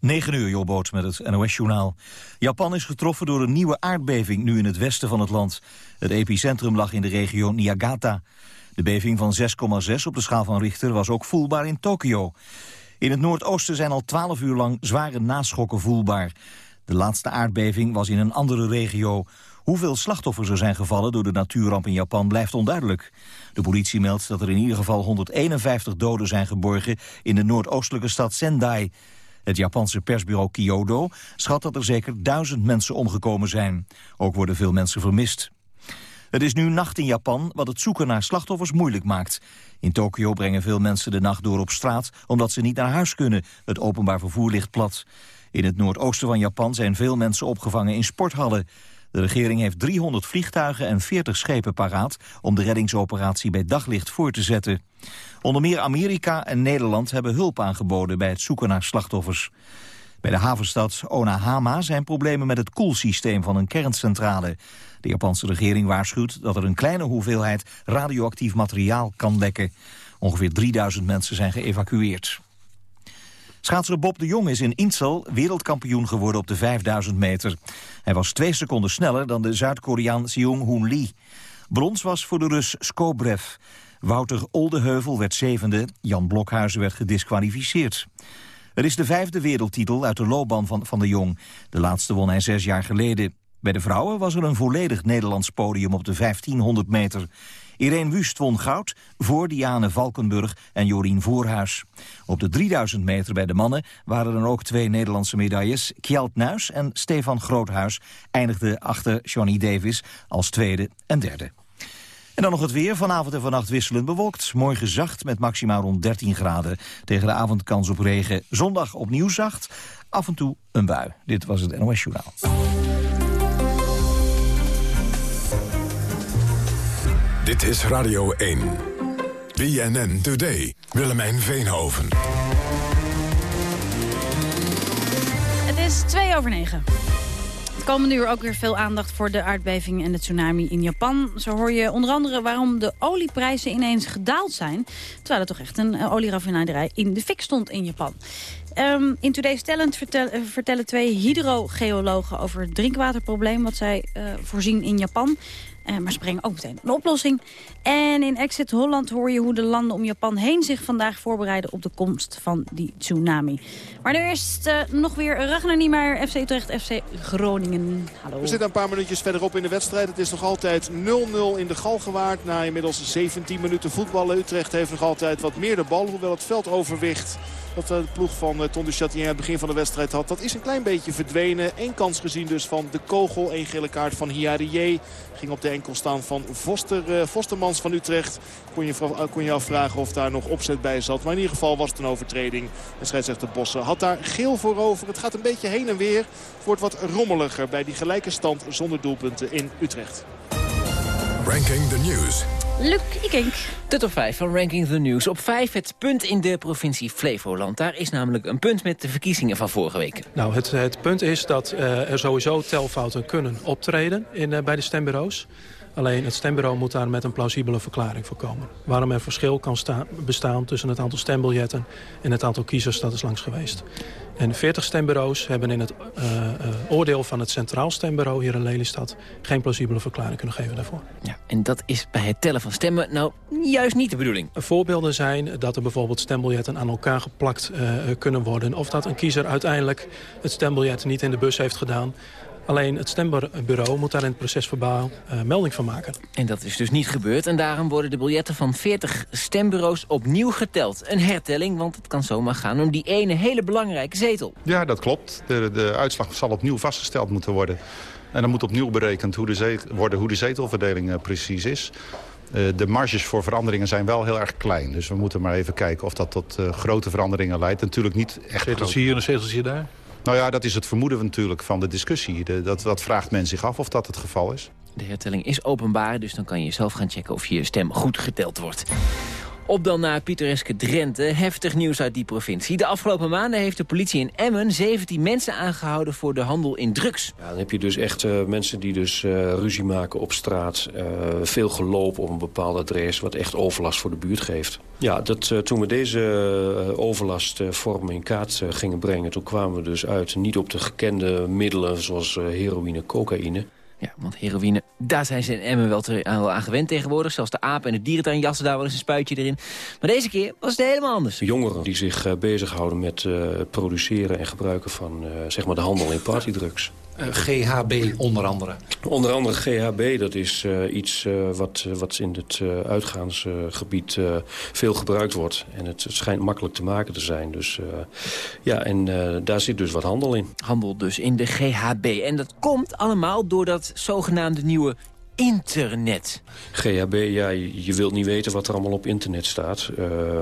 9 uur, Jobboot met het NOS-journaal. Japan is getroffen door een nieuwe aardbeving nu in het westen van het land. Het epicentrum lag in de regio Niigata. De beving van 6,6 op de schaal van Richter was ook voelbaar in Tokio. In het noordoosten zijn al 12 uur lang zware naschokken voelbaar. De laatste aardbeving was in een andere regio. Hoeveel slachtoffers er zijn gevallen door de natuurramp in Japan blijft onduidelijk. De politie meldt dat er in ieder geval 151 doden zijn geborgen in de noordoostelijke stad Sendai. Het Japanse persbureau Kyodo schat dat er zeker duizend mensen omgekomen zijn. Ook worden veel mensen vermist. Het is nu nacht in Japan, wat het zoeken naar slachtoffers moeilijk maakt. In Tokio brengen veel mensen de nacht door op straat... omdat ze niet naar huis kunnen. Het openbaar vervoer ligt plat. In het noordoosten van Japan zijn veel mensen opgevangen in sporthallen. De regering heeft 300 vliegtuigen en 40 schepen paraat... om de reddingsoperatie bij daglicht voor te zetten. Onder meer Amerika en Nederland hebben hulp aangeboden... bij het zoeken naar slachtoffers. Bij de havenstad Onahama zijn problemen met het koelsysteem van een kerncentrale. De Japanse regering waarschuwt dat er een kleine hoeveelheid radioactief materiaal kan lekken. Ongeveer 3000 mensen zijn geëvacueerd. Schaatser Bob de Jong is in Insel wereldkampioen geworden op de 5000 meter. Hij was twee seconden sneller dan de Zuid-Koreaan Seung-hoon Lee. Brons was voor de Rus Skobrev. Wouter Oldeheuvel werd zevende, Jan Blokhuizen werd gedisqualificeerd. Het is de vijfde wereldtitel uit de loopbaan van, van de Jong. De laatste won hij zes jaar geleden. Bij de vrouwen was er een volledig Nederlands podium op de 1500 meter. Irene Wust won goud voor Diane Valkenburg en Jorien Voorhuis. Op de 3000 meter bij de mannen waren er ook twee Nederlandse medailles. Kjeld Nuis en Stefan Groothuis eindigden achter Johnny Davis als tweede en derde. En dan nog het weer. Vanavond en vannacht wisselend bewolkt. Morgen zacht met maximaal rond 13 graden. Tegen de avond kans op regen. Zondag opnieuw zacht. Af en toe een bui. Dit was het NOS Journaal. Dit is Radio 1. BNN Today. Willemijn Veenhoven. Het is twee over negen. Het komende uur ook weer veel aandacht voor de aardbeving en de tsunami in Japan. Zo hoor je onder andere waarom de olieprijzen ineens gedaald zijn. Terwijl er toch echt een uh, olieraffinaderij in de fik stond in Japan. Um, in Today's Talent uh, vertellen twee hydrogeologen over het drinkwaterprobleem... wat zij uh, voorzien in Japan. Uh, maar ze ook meteen een oplossing. En in Exit Holland hoor je hoe de landen om Japan heen zich vandaag voorbereiden op de komst van die tsunami. Maar nu eerst uh, nog weer Ragnar Niemeyer, FC Utrecht, FC Groningen. Hallo. We zitten een paar minuutjes verderop in de wedstrijd. Het is nog altijd 0-0 in de Galgenwaard. Na inmiddels 17 minuten voetballen. Utrecht heeft nog altijd wat meer de bal, hoewel het veld overwicht dat de ploeg van Ton de Chatien aan het begin van de wedstrijd had. Dat is een klein beetje verdwenen. Eén kans gezien dus van de kogel. Één gele kaart van Hiarie. Ging op de enkel staan van Voster, Vostermans van Utrecht. Kon je, kon je afvragen of daar nog opzet bij zat. Maar in ieder geval was het een overtreding. En scheidsrechter Bossen had daar geel voor over. Het gaat een beetje heen en weer. Het wordt wat rommeliger bij die gelijke stand zonder doelpunten in Utrecht. Ranking the News. Luc Ikink. De top 5 van Ranking the News. Op 5 het punt in de provincie Flevoland. Daar is namelijk een punt met de verkiezingen van vorige week. Nou, het, het punt is dat uh, er sowieso telfouten kunnen optreden in, uh, bij de stembureaus. Alleen het stembureau moet daar met een plausibele verklaring voor komen. Waarom er verschil kan bestaan tussen het aantal stembiljetten en het aantal kiezers dat is langs geweest. En 40 stembureaus hebben in het uh, uh, oordeel van het Centraal Stembureau hier in Lelystad geen plausibele verklaring kunnen geven daarvoor. Ja, en dat is bij het tellen van stemmen nou juist niet de bedoeling. Voorbeelden zijn dat er bijvoorbeeld stembiljetten aan elkaar geplakt uh, kunnen worden. Of dat een kiezer uiteindelijk het stembiljet niet in de bus heeft gedaan. Alleen het stembureau moet daar in het proces verbaal uh, melding van maken. En dat is dus niet gebeurd. En daarom worden de biljetten van 40 stembureaus opnieuw geteld. Een hertelling, want het kan zomaar gaan om die ene hele belangrijke zetel. Ja, dat klopt. De, de uitslag zal opnieuw vastgesteld moeten worden. En dan moet opnieuw berekend hoe de zetel, worden hoe de zetelverdeling uh, precies is. Uh, de marges voor veranderingen zijn wel heel erg klein. Dus we moeten maar even kijken of dat tot uh, grote veranderingen leidt. Natuurlijk niet echt... Zetels hier en een zeteltje daar? Nou ja, dat is het vermoeden natuurlijk van de discussie. Dat, dat vraagt men zich af of dat het geval is. De hertelling is openbaar, dus dan kan je zelf gaan checken of je stem goed geteld wordt. Op dan naar pittoreske Drenthe. Heftig nieuws uit die provincie. De afgelopen maanden heeft de politie in Emmen 17 mensen aangehouden voor de handel in drugs. Ja, dan heb je dus echt uh, mensen die dus uh, ruzie maken op straat. Uh, veel gelopen op een bepaald adres wat echt overlast voor de buurt geeft. Ja, dat, toen we deze overlastvormen in kaart gingen brengen... toen kwamen we dus uit niet op de gekende middelen zoals heroïne, cocaïne... Ja, want heroïne, daar zijn ze in Emmen wel, te, wel aan gewend tegenwoordig. Zelfs de apen en de dierentuin jassen daar wel eens een spuitje erin. Maar deze keer was het helemaal anders. Jongeren die zich uh, bezighouden met uh, produceren en gebruiken van uh, zeg maar de handel in partydrugs. Uh, GHB onder andere? Onder andere GHB, dat is uh, iets uh, wat, wat in het uitgaansgebied veel gebruikt wordt. En het, het, schijnt makkelijk te maken te zijn. Dus, ja, en daar zit dus wat handel in. Handel dus in de GHB. En dat komt allemaal door dat zogenaamde nieuwe internet. GHB, ja, je wilt niet weten wat er allemaal op internet staat. Uh,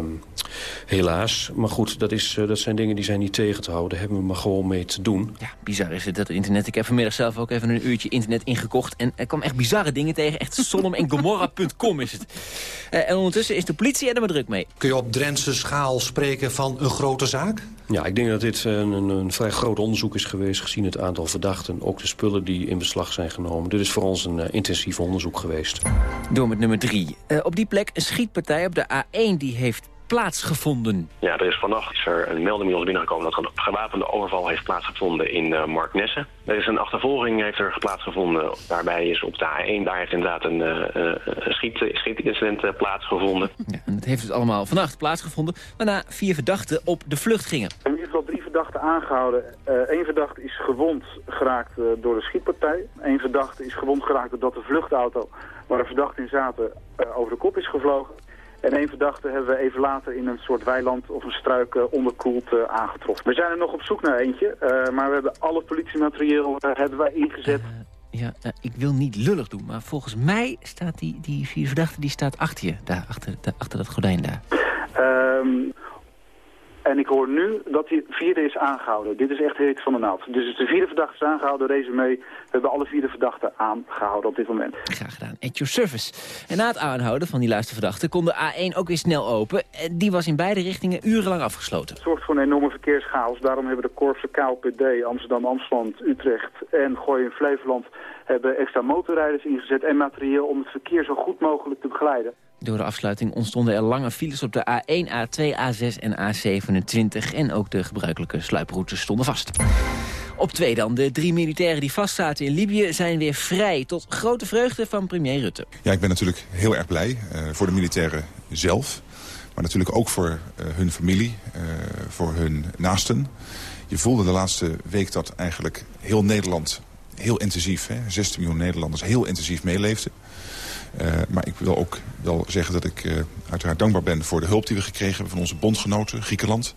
helaas. Maar goed, dat, is, uh, dat zijn dingen die zijn niet tegen te houden. Daar hebben we maar gewoon mee te doen. Ja, bizar is het, dat internet. Ik heb vanmiddag zelf ook even een uurtje internet ingekocht. En er kwam echt bizarre dingen tegen. Echt Sodom en Gomorra.com is het. Uh, en ondertussen is de politie er maar druk mee. Kun je op Drentse schaal spreken van een grote zaak? Ja, ik denk dat dit een, een, een vrij groot onderzoek is geweest... gezien het aantal verdachten. Ook de spullen die in beslag zijn genomen. Dit is voor ons een intensief onderzoek geweest. Door met nummer drie. Uh, op die plek een schietpartij op de A1 die heeft plaatsgevonden. Ja, er is vannacht is er een melding bij ons binnengekomen... dat er een gewapende overval heeft plaatsgevonden in uh, Marknesse. Er is een achtervolging heeft er plaatsgevonden. Daarbij is op de A1, daar heeft inderdaad een, uh, schiet, schietincident plaatsgevonden. Ja, en het heeft dus allemaal vannacht plaatsgevonden... waarna vier verdachten op de vlucht gingen. In ieder geval drie verdachten aangehouden. Eén verdachte is gewond geraakt door de schietpartij. Eén verdachte is gewond geraakt doordat de vluchtauto... waar de verdachten in zaten over de kop is gevlogen. En één verdachte hebben we even later in een soort weiland of een struik uh, onderkoeld uh, aangetroffen. We zijn er nog op zoek naar eentje, uh, maar we hebben alle politiematerieel hebben wij ingezet. ja, ik wil niet lullig doen, maar volgens mij staat die, die vier verdachte die staat achter je, daar, achter, daar, achter dat gordijn daar. Um, en ik hoor nu dat die vierde is aangehouden. Dit is echt heet van de naald. Dus de vierde verdachte is aangehouden, resume. We hebben alle vierde verdachten aangehouden op dit moment. Graag gedaan. At your service. En na het aanhouden van die luisterverdachten kon de A1 ook weer snel open. Die was in beide richtingen urenlang afgesloten. Het zorgt voor een enorme verkeerschaos. Daarom hebben de korpsen KLPD, Amsterdam, Amsterdam, Utrecht en Gooi in Flevoland... hebben extra motorrijders ingezet en materieel om het verkeer zo goed mogelijk te begeleiden. Door de afsluiting ontstonden er lange files op de A1, A2, A6 en A27. En ook de gebruikelijke sluiproutes stonden vast. Op twee dan. De drie militairen die vastzaten in Libië zijn weer vrij. Tot grote vreugde van premier Rutte. Ja, ik ben natuurlijk heel erg blij. Uh, voor de militairen zelf. Maar natuurlijk ook voor uh, hun familie. Uh, voor hun naasten. Je voelde de laatste week dat eigenlijk heel Nederland heel intensief... Hè, 16 miljoen Nederlanders heel intensief meeleefden. Uh, maar ik wil ook wel zeggen dat ik uh, uiteraard dankbaar ben voor de hulp die we gekregen hebben van onze bondgenoten, Griekenland,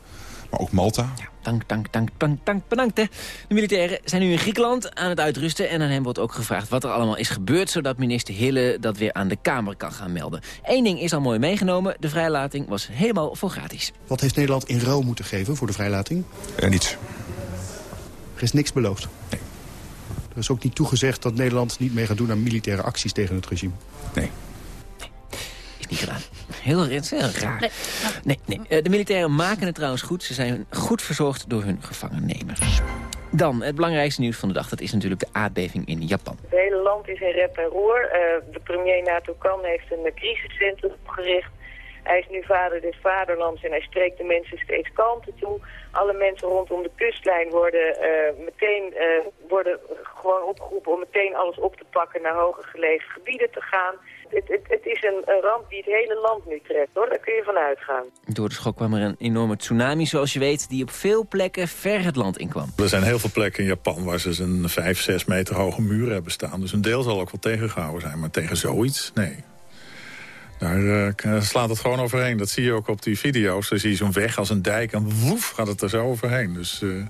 maar ook Malta. Ja, dank, dank, dank, dank, dank, bedankt. Hè. De militairen zijn nu in Griekenland aan het uitrusten en aan hem wordt ook gevraagd wat er allemaal is gebeurd, zodat minister Hille dat weer aan de Kamer kan gaan melden. Eén ding is al mooi meegenomen, de vrijlating was helemaal voor gratis. Wat heeft Nederland in ruil moeten geven voor de vrijlating? Uh, niets. Er is niks beloofd? Nee. Er is ook niet toegezegd dat Nederland niet mee gaat doen aan militaire acties tegen het regime? Nee. Is niet gedaan. Heel, heel raar. Nee, nee, nee. De militairen maken het trouwens goed. Ze zijn goed verzorgd door hun gevangennemers. Dan, het belangrijkste nieuws van de dag, dat is natuurlijk de aardbeving in Japan. Het hele land is in rep en roer. Uh, de premier Nato Kan heeft een crisiscentrum opgericht. Hij is nu vader des vaderlands en hij spreekt de mensen steeds kalmte toe. Alle mensen rondom de kustlijn worden uh, meteen uh, worden gewoon opgeroepen om meteen alles op te pakken naar hoger gelegen gebieden te gaan. Het, het, het is een, een, ramp die het hele land nu treft, hoor. Daar kun je van uitgaan. Door de schok kwam er een enorme tsunami, zoals je weet... die op veel plekken ver het land inkwam. Er zijn heel veel plekken in Japan waar ze een 5, 6 meter hoge muur hebben staan. Dus een deel zal ook wel tegengehouden zijn. Maar tegen zoiets, nee. Daar uh, slaat het gewoon overheen. Dat zie je ook op die video's. Dan zie je zo'n weg als een dijk en woef gaat het er zo overheen. Dus... Uh,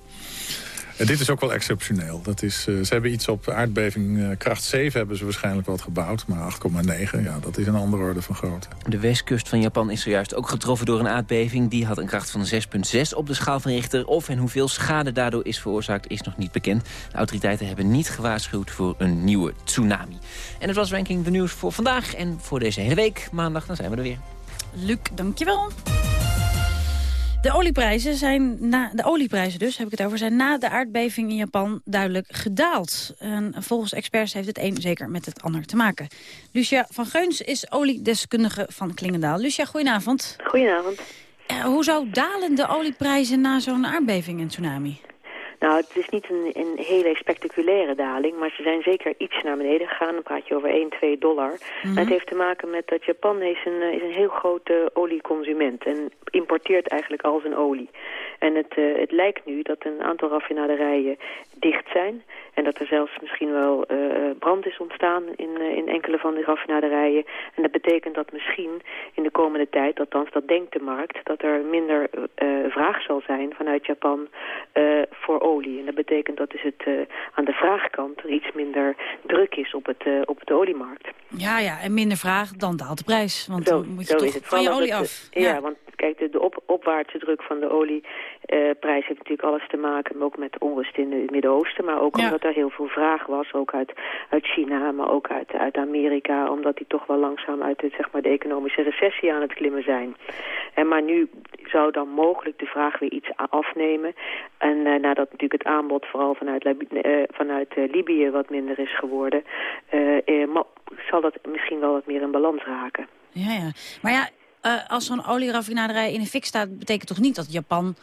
en dit is ook wel exceptioneel. Dat is, uh, ze hebben iets op aardbeving uh, kracht 7 hebben ze waarschijnlijk wat gebouwd. Maar 8,9, ja, dat is een andere orde van grootte. De westkust van Japan is zojuist ook getroffen door een aardbeving. Die had een kracht van 6,6 op de schaal van Richter. Of en hoeveel schade daardoor is veroorzaakt is nog niet bekend. De autoriteiten hebben niet gewaarschuwd voor een nieuwe tsunami. En het was Ranking de Nieuws voor vandaag en voor deze hele week. Maandag, dan zijn we er weer. Luc, dankjewel. De olieprijzen, zijn na, de olieprijzen dus, heb ik het over, zijn na de aardbeving in Japan duidelijk gedaald. En volgens experts heeft het een zeker met het ander te maken. Lucia van Geuns is oliedeskundige van Klingendaal. Lucia, goedenavond. Goedenavond. Uh, hoezo dalen de olieprijzen na zo'n aardbeving en tsunami? Nou, het is niet een, een, hele spectaculaire daling, maar ze zijn zeker iets naar beneden gegaan. Dan praat je over 1, 2 dollar. Mm Het heeft te maken met dat Japan is een, is een heel grote olieconsument en importeert eigenlijk al zijn olie. En het, uh, het lijkt nu dat een aantal raffinaderijen dicht zijn. En dat er zelfs misschien wel uh, brand is ontstaan in, uh, in enkele van die raffinaderijen. En dat betekent dat misschien in de komende tijd, althans dat denkt de markt... dat er minder vraag zal zijn vanuit Japan voor olie. En dat betekent dat dus het aan de vraagkant er iets minder druk is op het, op de oliemarkt. Ja, ja, en minder vraag, dan daalt de prijs. Want zo, dan moet je toch van je olie af. ja, ja, want kijk, de, de op, opwaartse druk van de olieprijs heeft natuurlijk alles te maken ook met onrust in het Midden-Oosten. Maar ook ja. omdat er heel veel vraag was, ook uit, uit China, maar ook uit, uit Amerika. Omdat die toch wel langzaam uit de, zeg maar, de economische recessie aan het klimmen zijn. En maar nu zou dan mogelijk de vraag weer iets afnemen. En uh, nadat natuurlijk het aanbod vooral vanuit, uh, vanuit uh, Libië wat minder is geworden... zal dat misschien wel wat meer in balans raken. Ja, ja. Maar ja, uh, als zo'n olieraffinaderij in de fik staat... betekent toch niet dat Japan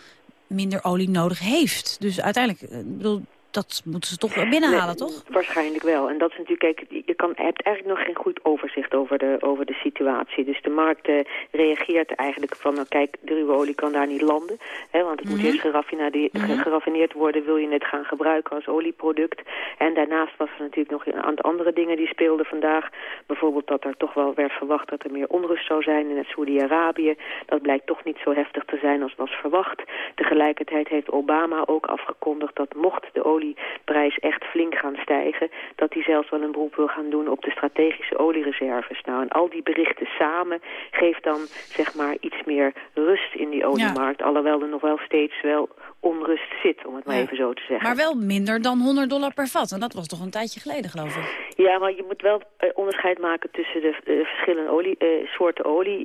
minder olie nodig heeft? Dus uiteindelijk, ik bedoel, dat moeten ze toch binnenhalen, nee, toch? Waarschijnlijk wel. En dat is natuurlijk, kijk, kan, hebt eigenlijk nog geen goed overzicht over de, over de situatie. Dus de markt uh, reageert eigenlijk van, nou kijk, de ruwe olie kan daar niet landen. Hè, want het mm -hmm. moet eerst geraffineerd, mm -hmm. geraffineerd worden, wil je het gaan gebruiken als olieproduct. En daarnaast was er natuurlijk nog een aantal andere dingen die speelden vandaag. Bijvoorbeeld dat er toch wel werd verwacht dat er meer onrust zou zijn in het Saudi-Arabië. Dat blijkt toch niet zo heftig te zijn als was verwacht. Tegelijkertijd heeft Obama ook afgekondigd dat mocht de olie olieprijs echt flink gaan stijgen... dat hij zelfs wel een beroep wil gaan doen op de strategische oliereserves. Nou, en al die berichten samen geeft dan zeg maar iets meer rust in die oliemarkt. Ja. Alhoewel er nog wel steeds wel onrust zit, om het maar ja. even zo te zeggen. Maar wel minder dan 100 dollar per vat. En dat was toch een tijdje geleden, geloof ik. Ja, maar je moet wel uh, onderscheid maken tussen de uh, verschillende olie, uh, soorten olie.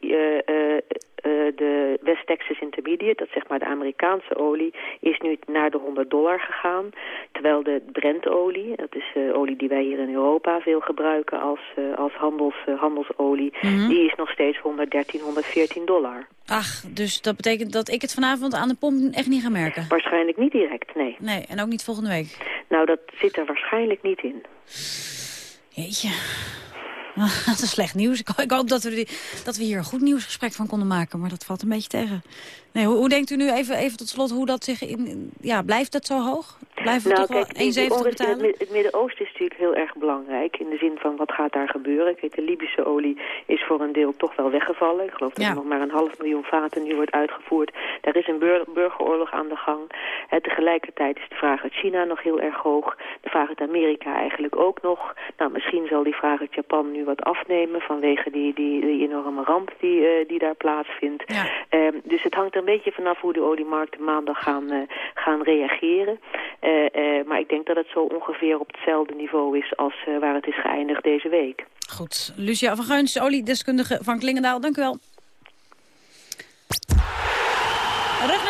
De West Texas Intermediate, dat zeg maar de Amerikaanse olie, is nu naar de 100 dollar gegaan. Terwijl de Brentolie, dat is olie die wij hier in Europa veel gebruiken als, als handels, handelsolie, mm -hmm. die is nog steeds 113, 114 dollar. Ach, dus dat betekent dat ik het vanavond aan de pomp echt niet ga merken? Waarschijnlijk niet direct, nee. Nee, en ook niet volgende week? Nou, dat zit er waarschijnlijk niet in. Jeetje. Dat is slecht nieuws. Ik hoop dat we, dat we hier een goed nieuwsgesprek van konden maken. Maar dat valt een beetje tegen. Nee, hoe, hoe denkt u nu even, even tot slot hoe dat zich in... Ja, blijft het zo hoog? Blijven we nou, toch kijk, wel 1,70 betalen? Het, het Midden-Oosten is natuurlijk heel erg belangrijk. In de zin van wat gaat daar gebeuren. Kijk, de Libische olie is voor een deel toch wel weggevallen. Ik geloof dat ja. er nog maar een half miljoen vaten nu wordt uitgevoerd. Daar is een bur burgeroorlog aan de gang. Tegelijkertijd is de vraag uit China nog heel erg hoog. De vraag uit Amerika eigenlijk ook nog. Nou, misschien zal die vraag uit Japan nu wat afnemen... vanwege die, die, die enorme ramp die, uh, die daar plaatsvindt. Ja. Um, dus het hangt een beetje vanaf hoe de oliemarkten maandag gaan, uh, gaan reageren. Uh, uh, maar ik denk dat het zo ongeveer op hetzelfde niveau is als waar het is geëindigd deze week. Goed. Lucia van Geuns, oliedeskundige van Klingendaal. Dank u wel.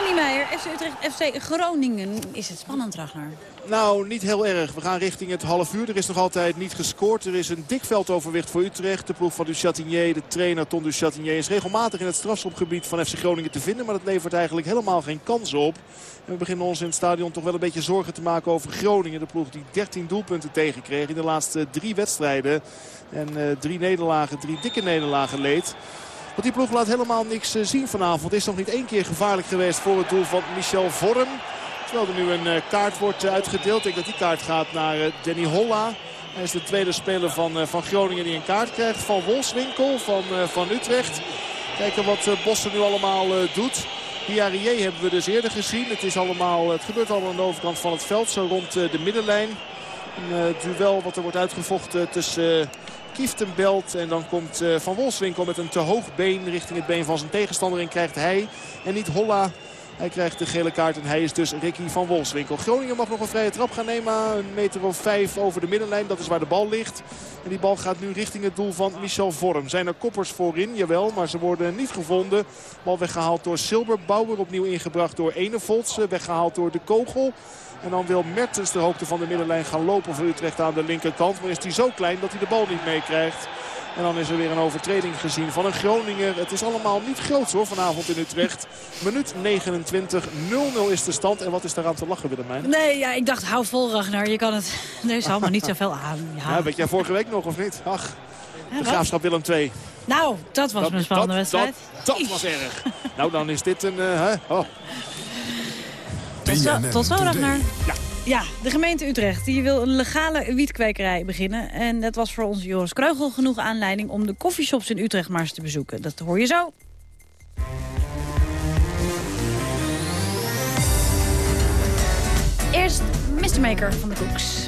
Niemeyer, FC Utrecht, FC Groningen. Is het spannend, Ragnar? Nou, niet heel erg. We gaan richting het half uur. Er is nog altijd niet gescoord. Er is een dik veldoverwicht voor Utrecht. De ploeg van Duchatinier, de trainer Ton Duchatinier... is regelmatig in het strafschopgebied van FC Groningen te vinden. Maar dat levert eigenlijk helemaal geen kans op. En we beginnen ons in het stadion toch wel een beetje zorgen te maken over Groningen. De ploeg die 13 doelpunten tegenkreeg in de laatste drie wedstrijden. En uh, drie nederlagen, drie dikke nederlagen leed. Die ploeg laat helemaal niks zien vanavond. Is nog niet één keer gevaarlijk geweest voor het doel van Michel Vorm. Terwijl er nu een kaart wordt uitgedeeld. Ik denk dat die kaart gaat naar Danny Holla. Hij is de tweede speler van, van Groningen die een kaart krijgt. Van Wolfswinkel van, van Utrecht. Kijken wat Bossen nu allemaal doet. Diarrié hebben we dus eerder gezien. Het, is allemaal, het gebeurt allemaal aan de overkant van het veld. Zo rond de middenlijn. Een duel wat er wordt uitgevochten tussen... Kieftenbelt. En dan komt Van Wolfswinkel met een te hoog been richting het been van zijn tegenstander. En krijgt hij en niet Holla Hij krijgt de gele kaart en hij is dus Ricky van Wolfswinkel. Groningen mag nog een vrije trap gaan nemen. Een meter of vijf over de middenlijn. Dat is waar de bal ligt. En die bal gaat nu richting het doel van Michel Vorm. Zijn er koppers voorin? Jawel, maar ze worden niet gevonden. Bal weggehaald door Silberbouwer. Opnieuw ingebracht door Enevolts. Weggehaald door de kogel. En dan wil Mertens de hoogte van de middenlijn gaan lopen voor Utrecht aan de linkerkant. Maar is hij zo klein dat hij de bal niet meekrijgt. En dan is er weer een overtreding gezien van een Groninger. Het is allemaal niet groot hoor vanavond in Utrecht. Minuut 29, 0-0 is de stand. En wat is daaraan te lachen Willemijn? Nee, ja, ik dacht hou vol Ragnar. Je kan het, er is allemaal niet zoveel aan. Ja. Ja, weet jij vorige week nog of niet? Ach, de Graafschap Willem 2. Nou, dat was een spannende wedstrijd. Dat, dat was erg. nou, dan is dit een... Uh, hè? Oh. Tot zo, tot zo Ragnar. Ja. Ja, de gemeente Utrecht die wil een legale wietkwekerij beginnen. En dat was voor ons Joris Kreugel genoeg aanleiding om de koffieshops in Utrecht maar eens te bezoeken. Dat hoor je zo. Eerst Mr. Maker van de Koeks.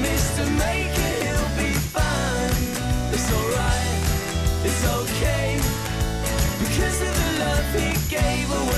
Mr. Maker, he'll be fine. It's alright, it's okay, because of the love he gave away.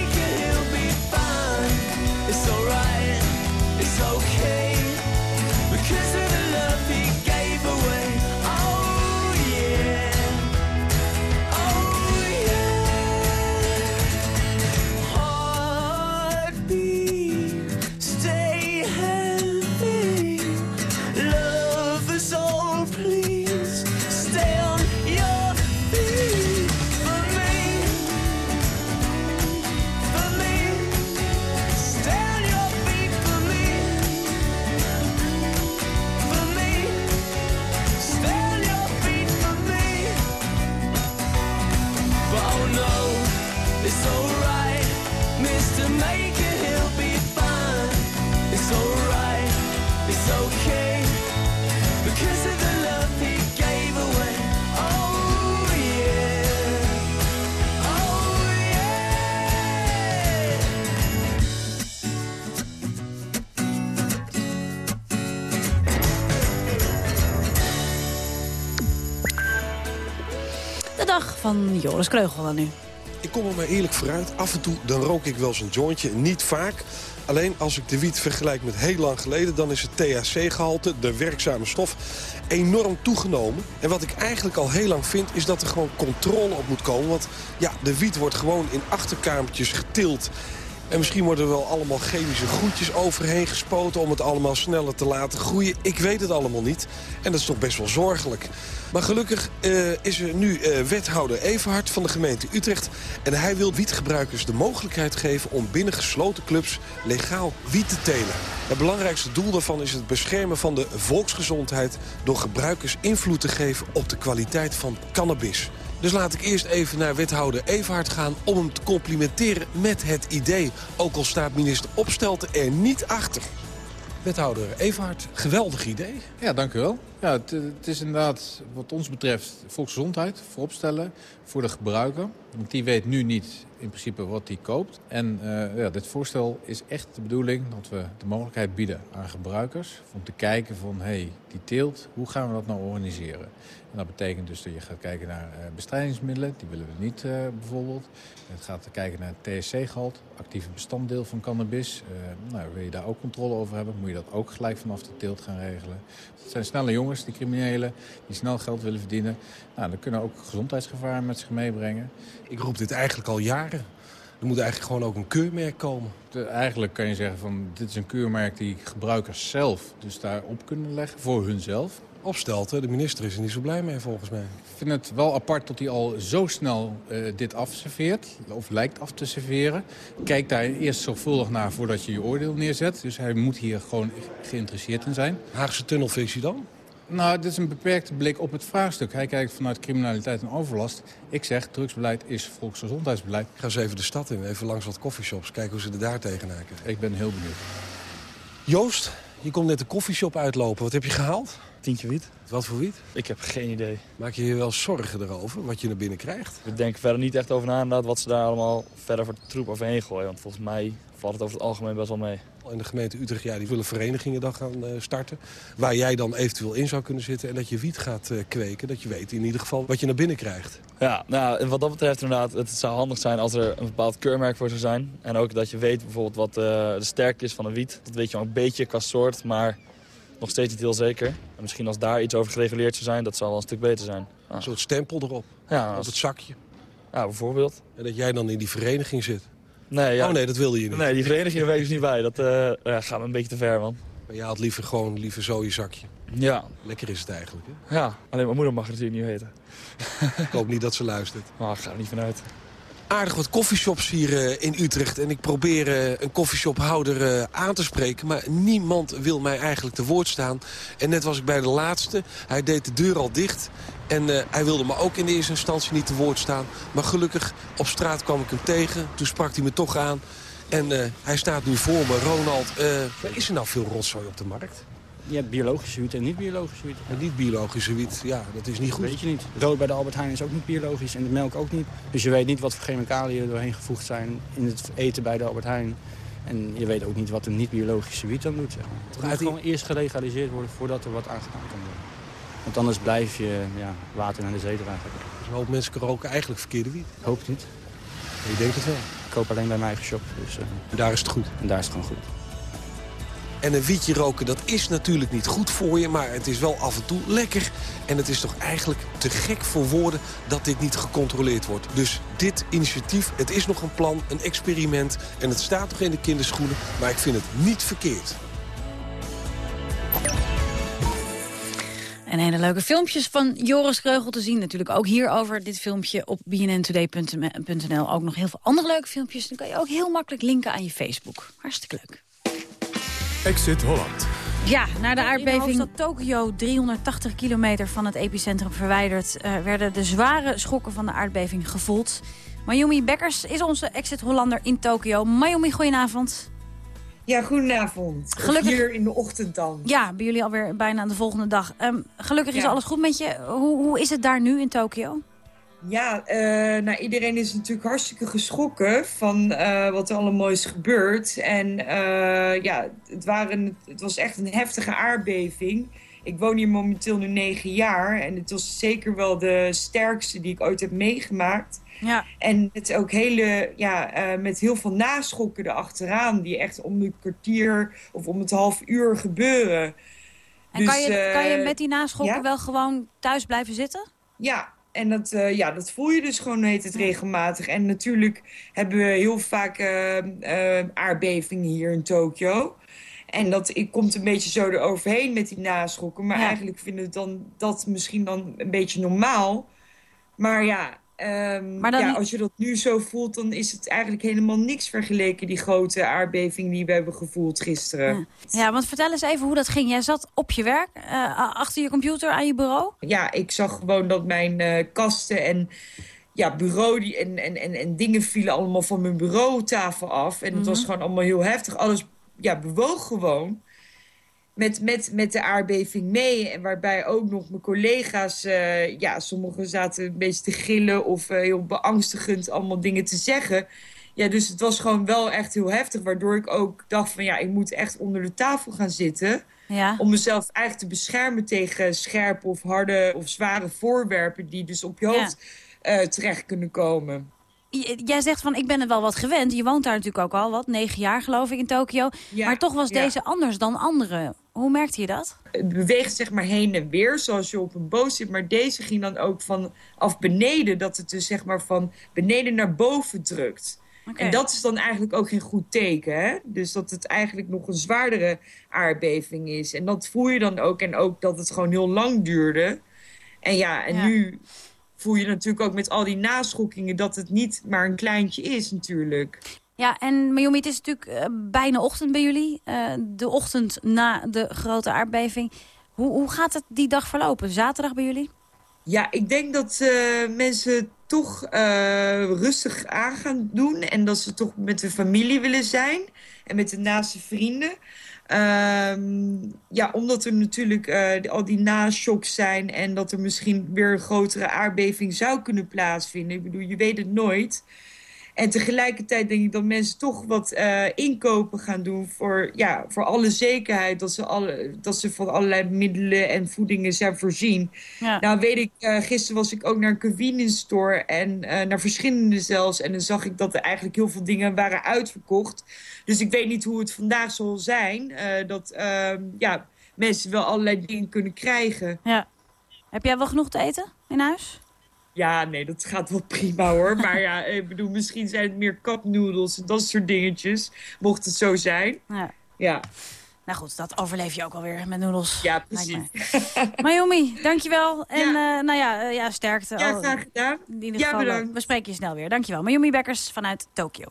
van Joris Kreugel dan nu. Ik kom er maar eerlijk vooruit. Af en toe dan rook ik wel zo'n jointje. Niet vaak. Alleen als ik de wiet vergelijk met heel lang geleden... dan is het THC-gehalte, de werkzame stof, enorm toegenomen. En wat ik eigenlijk al heel lang vind... is dat er gewoon controle op moet komen. Want ja, de wiet wordt gewoon in achterkamertjes getild. En misschien worden er wel allemaal chemische groetjes overheen gespoten... om het allemaal sneller te laten groeien. Ik weet het allemaal niet. En dat is toch best wel zorgelijk. Maar gelukkig eh, is er nu eh, wethouder Everhard van de gemeente Utrecht. En hij wil wietgebruikers de mogelijkheid geven... om binnen gesloten clubs legaal wiet te telen. Het belangrijkste doel daarvan is het beschermen van de volksgezondheid... door gebruikers invloed te geven op de kwaliteit van cannabis. Dus laat ik eerst even naar wethouder Everhard gaan... om hem te complimenteren met het idee. Ook al staat minister Opstelten er niet achter. Wethouder Everhard, geweldig idee. Ja, dank u wel. Ja, het, het is inderdaad wat ons betreft volksgezondheid voorop stellen voor de gebruiker. Want die weet nu niet in principe wat hij koopt. En uh, ja, dit voorstel is echt de bedoeling dat we de mogelijkheid bieden aan gebruikers... om te kijken van, hé, hey, die teelt, hoe gaan we dat nou organiseren? En dat betekent dus dat je gaat kijken naar uh, bestrijdingsmiddelen. Die willen we niet uh, bijvoorbeeld. Het gaat kijken naar het THC-gehalte, actieve bestanddeel van cannabis. Uh, nou, wil je daar ook controle over hebben, moet je dat ook gelijk vanaf de teelt gaan regelen. Het zijn snelle jongens, die criminelen, die snel geld willen verdienen. Nou, dan kunnen ook gezondheidsgevaren met zich meebrengen. Ik roep dit eigenlijk al jaren. Er moet eigenlijk gewoon ook een keurmerk komen. Eigenlijk kan je zeggen van dit is een keurmerk die gebruikers zelf dus daarop kunnen leggen voor hunzelf opstelt. De minister is er niet zo blij mee volgens mij. Ik vind het wel apart dat hij al zo snel uh, dit afserveert. Of lijkt af te serveren. Kijk daar eerst zorgvuldig naar voordat je je oordeel neerzet. Dus hij moet hier gewoon geïnteresseerd in zijn. Haagse tunnelvisie dan? Nou, dit is een beperkte blik op het vraagstuk. Hij kijkt vanuit criminaliteit en overlast. Ik zeg, drugsbeleid is volksgezondheidsbeleid. Ik ga eens even de stad in, even langs wat koffieshops. Kijken hoe ze er daar tegenaan. Ik ben heel benieuwd. Joost, je komt net de koffieshop uitlopen. Wat heb je gehaald? Tientje wiet. Wat voor wiet? Ik heb geen idee. Maak je je wel zorgen erover, wat je naar binnen krijgt? We denken verder niet echt over na inderdaad wat ze daar allemaal verder voor de troep overheen gooien. Want volgens mij valt het over het algemeen best wel mee. In de gemeente Utrecht, ja, die willen verenigingen dan gaan uh, starten. Waar jij dan eventueel in zou kunnen zitten. En dat je wiet gaat uh, kweken. Dat je weet in ieder geval wat je naar binnen krijgt. Ja, nou, en wat dat betreft inderdaad, het zou handig zijn als er een bepaald keurmerk voor zou zijn. En ook dat je weet bijvoorbeeld wat uh, de sterkte is van een wiet. Dat weet je al een beetje qua soort, maar nog steeds niet heel zeker. En misschien als daar iets over gereguleerd zou zijn, dat zou wel een stuk beter zijn. Ja. Een soort stempel erop, ja, op het zakje. Ja, bijvoorbeeld. En dat jij dan in die vereniging zit. Nee, ja. Oh nee, dat wilde je niet. Nee, die vereniging weet ik dus niet bij. Dat uh, ja, gaat me een beetje te ver, man. Maar je haalt liever gewoon liever zo je zakje. Ja. Lekker is het eigenlijk, hè? Ja, alleen mijn moeder mag het natuurlijk niet weten. ik hoop niet dat ze luistert. Maar ik ga er niet vanuit aardig wat koffieshops hier uh, in Utrecht. En ik probeer uh, een koffieshophouder uh, aan te spreken. Maar niemand wil mij eigenlijk te woord staan. En net was ik bij de laatste. Hij deed de deur al dicht. En hij wilde me ook in eerste instantie niet te woord staan. Maar gelukkig, op straat kwam ik hem tegen. Toen sprak hij me toch aan. En hij staat nu voor me. Ronald, is er nou veel rotzooi op de markt? Je hebt biologische wiet en niet-biologische wiet. En niet-biologische wiet, ja, dat is niet goed. Dat weet je niet. Rood bij de Albert Heijn is ook niet biologisch en de melk ook niet. Dus je weet niet wat voor chemicaliën er doorheen gevoegd zijn in het eten bij de Albert Heijn. En je weet ook niet wat een niet-biologische wiet dan doet. Zeg. Het moet gewoon eerst gelegaliseerd worden voordat er wat aangedaan kan worden. Want anders blijf je ja, water naar de zee dragen. Dus een hoop mensen roken eigenlijk verkeerde wiet? Ik hoop het niet. Je denkt het wel? Ik koop alleen bij mijn eigen shop. Dus, uh, en daar is het goed? En daar is het gewoon goed. En een wietje roken, dat is natuurlijk niet goed voor je... maar het is wel af en toe lekker. En het is toch eigenlijk te gek voor woorden dat dit niet gecontroleerd wordt. Dus dit initiatief, het is nog een plan, een experiment... en het staat nog in de kinderschoenen, maar ik vind het niet verkeerd. En hele leuke filmpjes van Joris Kreugel te zien. Natuurlijk ook hier over dit filmpje op bnntoday.nl. Ook nog heel veel andere leuke filmpjes. Dan kan je ook heel makkelijk linken aan je Facebook. Hartstikke leuk. Exit Holland. Ja, na de aardbeving... In de Tokio, 380 kilometer van het epicentrum verwijderd... Uh, werden de zware schokken van de aardbeving gevoeld. Mayumi Bekkers is onze Exit Hollander in Tokio. Mayumi, goedenavond. Ja, goedenavond. Gelukkig... Hier in de ochtend dan. Ja, bij jullie alweer bijna de volgende dag. Um, gelukkig is alles goed met je. Hoe, hoe is het daar nu in Tokio? Ja, uh, nou, iedereen is natuurlijk hartstikke geschrokken van uh, wat er allemaal is gebeurd. En uh, ja, het, waren, het was echt een heftige aardbeving. Ik woon hier momenteel nu negen jaar en het was zeker wel de sterkste die ik ooit heb meegemaakt. Ja. En het ook hele, ja, met heel veel naschokken erachteraan die echt om een kwartier of om het half uur gebeuren. En dus, kan, je, kan je met die naschokken ja? wel gewoon thuis blijven zitten? Ja, en dat, uh, ja, dat voel je dus gewoon heet het regelmatig. En natuurlijk hebben we heel vaak uh, uh, aardbevingen hier in Tokio. En dat ik, komt een beetje zo eroverheen met die naschokken. Maar ja. eigenlijk vinden we dan, dat misschien dan een beetje normaal. Maar ja, Um, maar ja, als je dat nu zo voelt, dan is het eigenlijk helemaal niks vergeleken... die grote aardbeving die we hebben gevoeld gisteren. Ja, ja want vertel eens even hoe dat ging. Jij zat op je werk, uh, achter je computer aan je bureau? Ja, ik zag gewoon dat mijn uh, kasten en ja, bureau die, en, en, en, en dingen vielen allemaal van mijn bureautafel af. En het mm -hmm. was gewoon allemaal heel heftig. Alles ja, bewoog gewoon. Met, met, met de aardbeving mee. En waarbij ook nog mijn collega's, uh, ja, sommigen zaten een beetje te gillen of uh, heel beangstigend allemaal dingen te zeggen. Ja, dus het was gewoon wel echt heel heftig. Waardoor ik ook dacht van ja, ik moet echt onder de tafel gaan zitten. Ja. Om mezelf eigenlijk te beschermen tegen scherpe of harde of zware voorwerpen die dus op je hoofd ja. uh, terecht kunnen komen. Jij zegt van, ik ben er wel wat gewend. Je woont daar natuurlijk ook al wat, negen jaar geloof ik in Tokio. Ja, maar toch was ja. deze anders dan andere. Hoe merkte je dat? Het beweegt zeg maar heen en weer, zoals je op een boot zit. Maar deze ging dan ook vanaf beneden, dat het dus zeg maar van beneden naar boven drukt. Okay. En dat is dan eigenlijk ook geen goed teken. Hè? Dus dat het eigenlijk nog een zwaardere aardbeving is. En dat voel je dan ook. En ook dat het gewoon heel lang duurde. En ja, en Ja. nu voel je natuurlijk ook met al die naschokkingen... dat het niet maar een kleintje is natuurlijk. Ja, en Mayumi, het is natuurlijk eh, bijna ochtend bij jullie. Eh, de ochtend na de grote aardbeving. Hoe, hoe gaat het die dag verlopen? Zaterdag bij jullie? Ja, ik denk dat eh, mensen toch rustig aan gaan doen. En dat ze toch met de familie willen zijn. En met de naaste vrienden. Ehm, ja, omdat er natuurlijk al die nashocks zijn. En dat er misschien weer een grotere aardbeving zou kunnen plaatsvinden. Ik bedoel, je weet het nooit. En tegelijkertijd denk ik dat mensen toch wat eh, inkopen gaan doen voor, ja, voor alle zekerheid. Dat ze, alle, dat ze van allerlei middelen en voedingen zijn voorzien. Ja. Nou weet ik, eh, gisteren was ik ook naar een convenience store en eh, naar verschillende zelfs. En dan zag ik dat er eigenlijk heel veel dingen waren uitverkocht. Dus ik weet niet hoe het vandaag zal zijn. dat ehm, ja, mensen wel allerlei dingen kunnen krijgen. Ja. Heb jij wel genoeg te eten in huis? Ja, nee, dat gaat wel prima hoor. Maar ja, ik bedoel, misschien zijn het meer kapnoedels en dat soort dingetjes. Mocht het zo zijn. Ja. Ja, Nou goed, dat overleef je ook alweer met noedels. ja precies. Mayumi, dankjewel. En eh, nou ja, eh, ja sterkte. Ja, Al- graag gedaan. In ieder Ja, geval, eh, bedankt. we spreken je snel weer. Dankjewel. Mayumi Bekkers vanuit Tokio.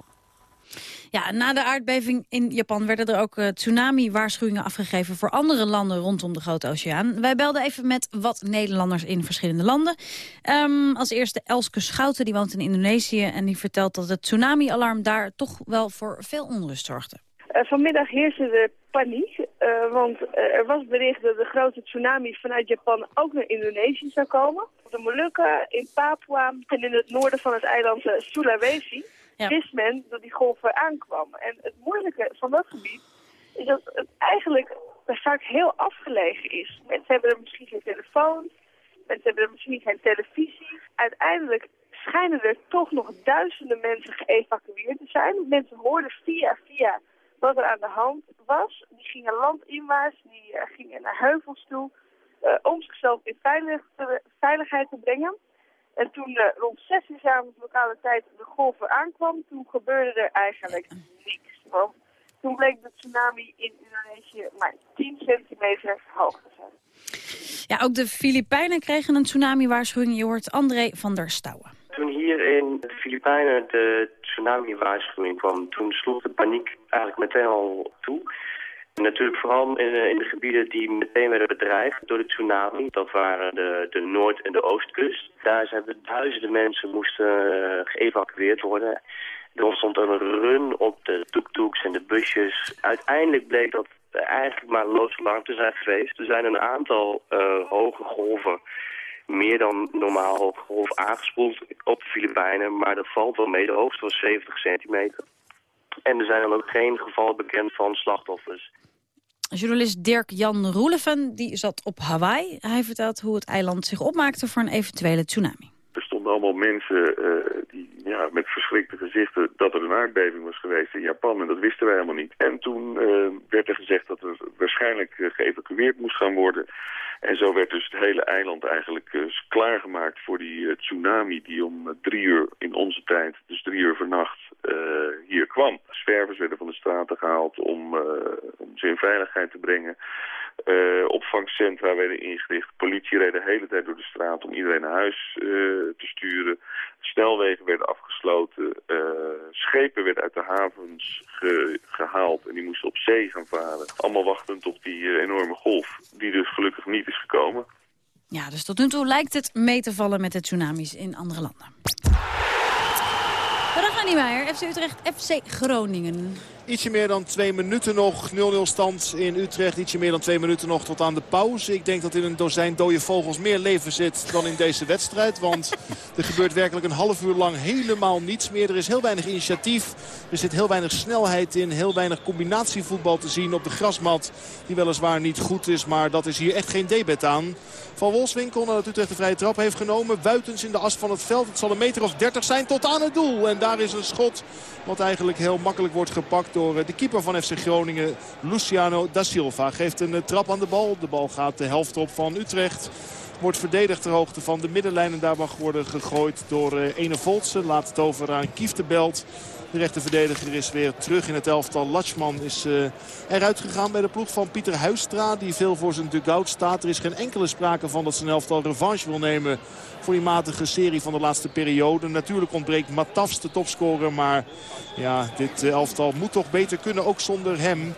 Ja, na de aardbeving in Japan werden er ook eh, tsunami-waarschuwingen afgegeven voor andere landen rondom de Grote Oceaan. Wij belden even met wat Nederlanders in verschillende landen. Ehm, als eerste Elske Schouten, die woont in Indonesië en die vertelt dat het tsunami-alarm daar toch wel voor veel onrust zorgde. Eh, vanmiddag heerste de paniek, eh, want er was bericht dat de grote tsunami vanuit Japan ook naar Indonesië zou komen. De Molukken, in Papua en in het noorden van het eiland Sulawesi Ja. wist men dat die golf er aankwam. En het moeilijke van dat gebied is dat het eigenlijk vaak heel afgelegen is. Mensen hebben er misschien geen telefoon, mensen hebben er misschien geen televisie. Uiteindelijk schijnen er toch nog duizenden mensen geëvacueerd te zijn. Mensen hoorden via via wat er aan de hand was. Die gingen landinwaarts, die eh, gingen naar heuvels toe eh, om zichzelf in te- veiligheid te brengen. En toen eh, rond 6 uur 's avonds lokale tijd de golf er aankwam, toen gebeurde er eigenlijk niks. Want toen bleek de tsunami in Indonesië maar 10 centimeter hoog te zijn. Ja, ook de Filipijnen kregen een tsunami-waarschuwing. Je hoort André van der Stouwen. Toen hier in de Filipijnen de tsunami-waarschuwing kwam, toen sloeg de paniek eigenlijk meteen al toe. Natuurlijk vooral in, de- in de gebieden die meteen werden bedreigd door de tsunami. Dat waren de, de Noord- en de Oostkust. Daar zijn de duizenden mensen moesten eh, geëvacueerd worden. Er ontstond een run op de tuk-tuks en de busjes. Uiteindelijk bleek dat eigenlijk maar loodsalarm te zijn geweest. Er zijn een aantal eh, hoge golven meer dan normaal hoge golf aangespoeld op de Filipijnen. Maar dat valt wel mee. De hoogste was 70 centimeter. En er zijn dan ook geen gevallen bekend van slachtoffers. Journalist Dirk-Jan Roeleven die zat op Hawaii. Hij vertelt hoe het eiland zich opmaakte voor een eventuele tsunami. Er stonden allemaal mensen eh, die, ja, met verschrikte gezichten dat er een aardbeving was geweest in Japan. En dat wisten wij helemaal niet. En toen eh, werd er gezegd dat er waarschijnlijk eh, geëvacueerd moest gaan worden. En zo werd dus het hele eiland eigenlijk eh, klaargemaakt voor die tsunami die om drie uur in onze tijd, dus drie uur vannacht, hier kwam. Zwervers werden van de straten gehaald om, om ze in veiligheid te brengen. Opvangcentra werden ingericht. Politie reed de hele tijd door de straat om iedereen naar huis te sturen. Snelwegen werden afgesloten. Eh, schepen werden uit de havens ge- gehaald en die moesten op zee gaan varen. Allemaal wachtend op die eh, enorme golf, die dus gelukkig niet is gekomen. Ja, dus tot nu toe lijkt het mee te vallen met de tsunamis in andere landen. Dag Niemeyer, FC Utrecht, FC Groningen. Ietsje meer dan twee minuten nog. 0-0 stand in Utrecht. Ietsje meer dan twee minuten nog tot aan de pauze. Ik denk dat in een dozijn dode vogels meer leven zit dan in deze wedstrijd. Want er gebeurt werkelijk een half uur lang helemaal niets meer. Er is heel weinig initiatief. Er zit heel weinig snelheid in. Heel weinig combinatievoetbal te zien op de grasmat. Die weliswaar niet goed is. Maar dat is hier echt geen debet aan. Van Wolfswinkel nadat Utrecht de vrije trap heeft genomen. Buitens in de as van het veld. Het zal een meter of 30 zijn tot aan het doel. En daar is een schot wat eigenlijk heel makkelijk wordt gepakt eh, de keeper van FC Groningen. Luciano da Silva geeft een eh, trap aan de bal. De bal gaat de helft op van Utrecht. Wordt verdedigd ter hoogte van de middenlijn. En daar mag worden gegooid door eh, Ene Voltse. Laat het over aan Kieftenbelt. De rechterverdediger is weer terug in het elftal. Latschman is uh, eruit gegaan bij de ploeg van Pieter Huistra. Die veel voor zijn dugout staat. Er is geen enkele sprake van dat zijn elftal revanche wil nemen voor die matige serie van de laatste periode. Natuurlijk ontbreekt Matafs de topscorer. Maar ja, dit elftal moet toch beter kunnen, ook zonder hem.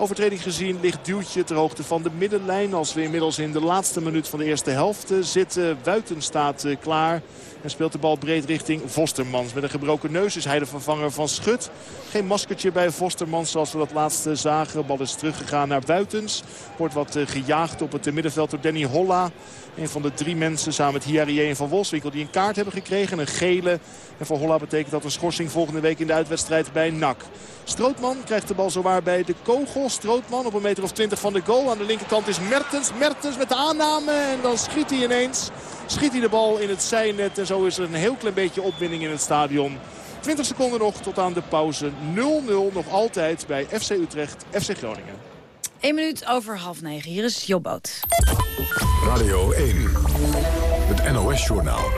Overtreding gezien ligt duwtje ter hoogte van de middenlijn. Als we inmiddels in de laatste minuut van de eerste helft zitten. Buiten staat klaar. En speelt de bal breed richting Vostermans. Met een gebroken neus is hij de vervanger van Schut. Geen maskertje bij Vostermans zoals we dat laatste zagen. De bal is teruggegaan naar Buitens. Wordt wat gejaagd op het middenveld door Danny Holla. Een van de drie mensen samen met Hiarie en Van Wolfswinkel die een kaart hebben gekregen. Een gele. En voor Holla betekent dat een schorsing volgende week in de uitwedstrijd bij NAC. Strootman krijgt de bal zowaar bij de kogel. Strootman op een meter of twintig van de goal. Aan de linkerkant is Mertens. Mertens met de aanname. En dan schiet hij ineens. Schiet hij de bal in het zijnet. En zo is er een heel klein beetje opwinding in het stadion. 20 seconden nog tot aan de pauze. 0-0 nog altijd bij FC Utrecht, FC Groningen. 1 minuut over half negen. Hier is Jobboot. Radio 1. Het NOS-journaal.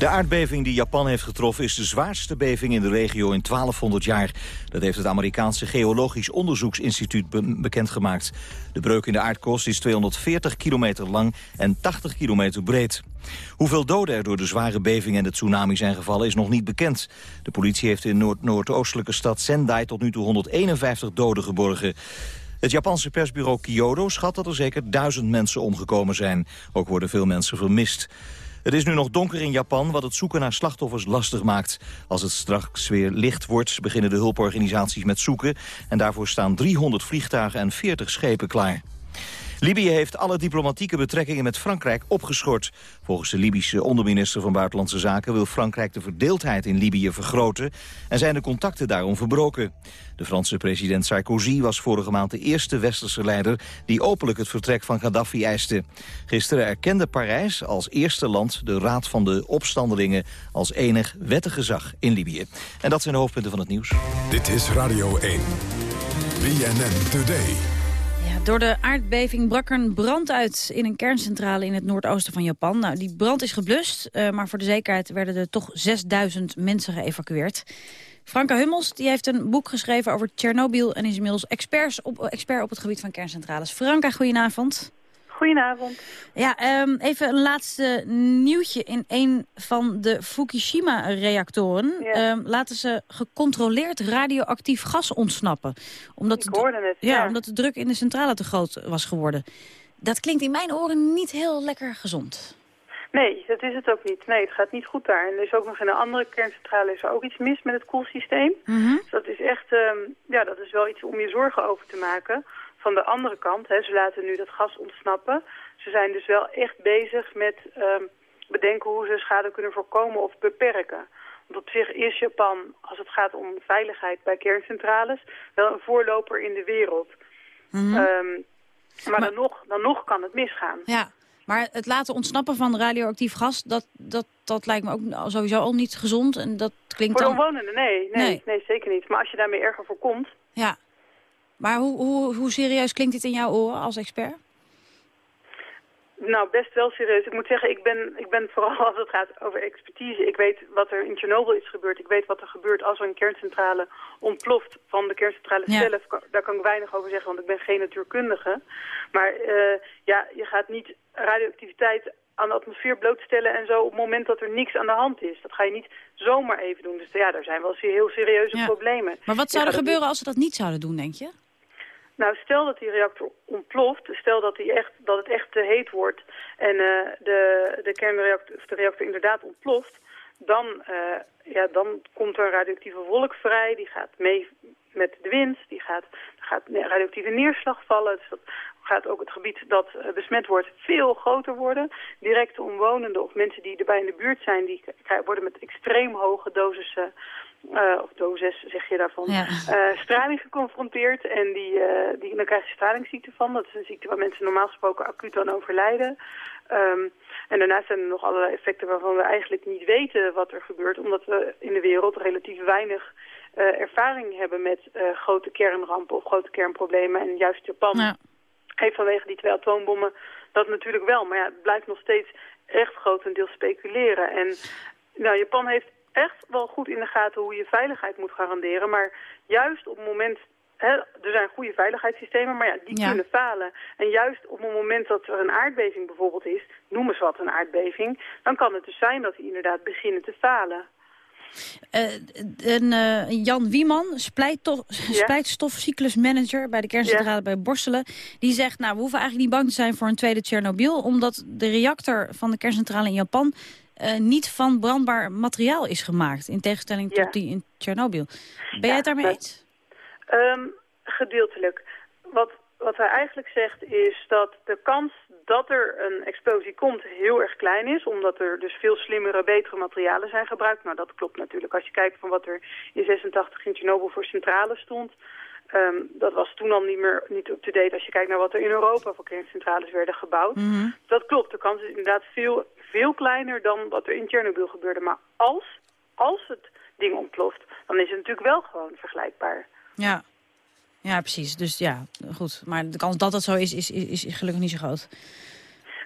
De aardbeving die Japan heeft getroffen is de zwaarste beving in de regio in 1200 jaar. Dat heeft het Amerikaanse Geologisch Onderzoeksinstituut be bekendgemaakt. De breuk in de aardkorst is 240 kilometer lang en 80 kilometer breed. Hoeveel doden er door de zware beving en de tsunami zijn gevallen is nog niet bekend. De politie heeft in Noord noordoostelijke stad Sendai tot nu toe 151 doden geborgen. Het Japanse persbureau Kyodo schat dat er zeker duizend mensen omgekomen zijn. Ook worden veel mensen vermist. Het is nu nog donker in Japan, wat het zoeken naar slachtoffers lastig maakt. Als het straks weer licht wordt, beginnen de hulporganisaties met zoeken. En daarvoor staan 300 vliegtuigen en 40 schepen klaar. Libië heeft alle diplomatieke betrekkingen met Frankrijk opgeschort. Volgens de Libische onderminister van Buitenlandse Zaken... wil Frankrijk de verdeeldheid in Libië vergroten... en zijn de contacten daarom verbroken. De Franse president Sarkozy was vorige maand de eerste westerse leider... die openlijk het vertrek van Gaddafi eiste. Gisteren erkende Parijs als eerste land de Raad van de Opstandelingen... als enig wettig gezag in Libië. En dat zijn de hoofdpunten van het nieuws. Dit is Radio 1. BNN Today. Door de aardbeving brak er een brand uit in een kerncentrale in het noordoosten van Japan. Nou, die brand is geblust, uh, maar voor de zekerheid werden er toch 6000 mensen geëvacueerd. Franka Hummels die heeft een boek geschreven over Tsjernobyl en is inmiddels expert op, expert op het gebied van kerncentrales. Franka, goedenavond. Goedenavond. Ja, um, even een laatste nieuwtje. In een van de Fukushima-reactoren ja. um, laten ze gecontroleerd radioactief gas ontsnappen. Omdat Ik hoorde het, ja, ja. omdat de druk in de centrale te groot was geworden. Dat klinkt in mijn oren niet heel lekker gezond. Nee, dat is het ook niet. Nee, het gaat niet goed daar. En er is ook nog in een andere kerncentrale is er ook iets mis met het koelsysteem. Mhm. Dus dat is echt, um, ja, dat is wel iets om je zorgen over te maken. Van de andere kant, hè, ze laten nu dat gas ontsnappen. Ze zijn dus wel echt bezig met um, bedenken hoe ze schade kunnen voorkomen of beperken. Want op zich is Japan, als het gaat om veiligheid bij kerncentrales, wel een voorloper in de wereld. Mhm. Mm -hmm. um, maar, maar dan, nog, dan nog kan het misgaan. Ja, maar het laten ontsnappen van radioactief gas, dat, dat, dat lijkt me ook sowieso al niet gezond. En dat klinkt Voor dan... de omwonenden, nee, nee, nee. nee, zeker niet. Maar als je daarmee erger voorkomt... Ja, maar hoe, hoe, hoe serieus klinkt dit in jouw oren als expert? Nou, best wel serieus. Ik moet zeggen, ik ben, ik ben vooral als het gaat over expertise. Ik weet wat er in Tsjernobyl is gebeurd. Ik weet wat er gebeurt als er een kerncentrale ontploft van de kerncentrale Ja. zelf. Daar kan ik weinig over zeggen, want ik ben geen natuurkundige. Maar uh, ja, je gaat niet radioactiviteit aan de atmosfeer blootstellen en zo op het moment dat er niks aan de hand is. Dat ga je niet zomaar even doen. Dus ja, daar zijn wel heel serieuze Ja. problemen. Maar wat zou er gebeuren als ze dat niet zouden doen, denk je? Nou, stel dat die reactor ontploft, stel dat, die echt, dat het echt te heet wordt en uh, de, de kernreactor de reactor inderdaad ontploft, dan, eh, ja, dan komt er een radioactieve wolk vrij. Die gaat mee met de wind. Die gaat, gaat radioactieve neerslag vallen. Dus dat gaat ook het gebied dat eh, besmet wordt veel groter worden. Directe omwonenden of mensen die erbij in de buurt zijn... die worden met extreem hoge dosissen... Uh, of dosis zeg je daarvan, ja. straling geconfronteerd. En die, die, dan krijg je stralingsziekte van. Dat is een ziekte waar mensen normaal gesproken acuut aan overlijden. Um, en daarnaast zijn er nog allerlei effecten waarvan we eigenlijk niet weten wat er gebeurt. Omdat we in de wereld relatief weinig ervaring hebben met grote kernrampen of grote kernproblemen. En juist Japan ja. heeft vanwege die twee atoombommen dat natuurlijk wel. Maar ja, het blijft nog steeds echt grotendeels speculeren. En nou, Japan heeft echt wel goed in de gaten hoe je veiligheid moet garanderen. Maar juist op het moment er zijn goede veiligheidssystemen, maar ja, die kunnen falen. En juist op het moment dat er een aardbeving bijvoorbeeld is, noem eens wat een aardbeving, dan kan het dus zijn dat die inderdaad beginnen te falen. Uh, en, uh, Jan Wieman, splijtstofcyclusmanager bij de kerncentrale bij Borselen, die zegt, nou, we hoeven eigenlijk niet bang te zijn voor een tweede Tsjernobyl, omdat de reactor van de kerncentrale in Japan uh, niet van brandbaar materiaal is gemaakt, in tegenstelling tot die in Tsjernobyl. Ben jij het daarmee eens? Um, gedeeltelijk. Wat, wat hij eigenlijk zegt is dat de kans dat er een explosie komt heel erg klein is. Omdat er dus veel slimmere, betere materialen zijn gebruikt. Nou, dat klopt natuurlijk. Als je kijkt van wat er in 86 in Chernobyl voor centrales stond... Um, dat was toen al niet meer niet up-to-date als je kijkt naar wat er in Europa voor kerncentrales werden gebouwd. Mhm. Dat klopt, de kans is inderdaad veel, veel kleiner dan wat er in Chernobyl gebeurde. Maar als, als het ding ontploft, dan is het natuurlijk wel gewoon vergelijkbaar. Ja. ja, precies. Dus ja, goed. Maar de kans dat dat zo is, is, is, is gelukkig niet zo groot.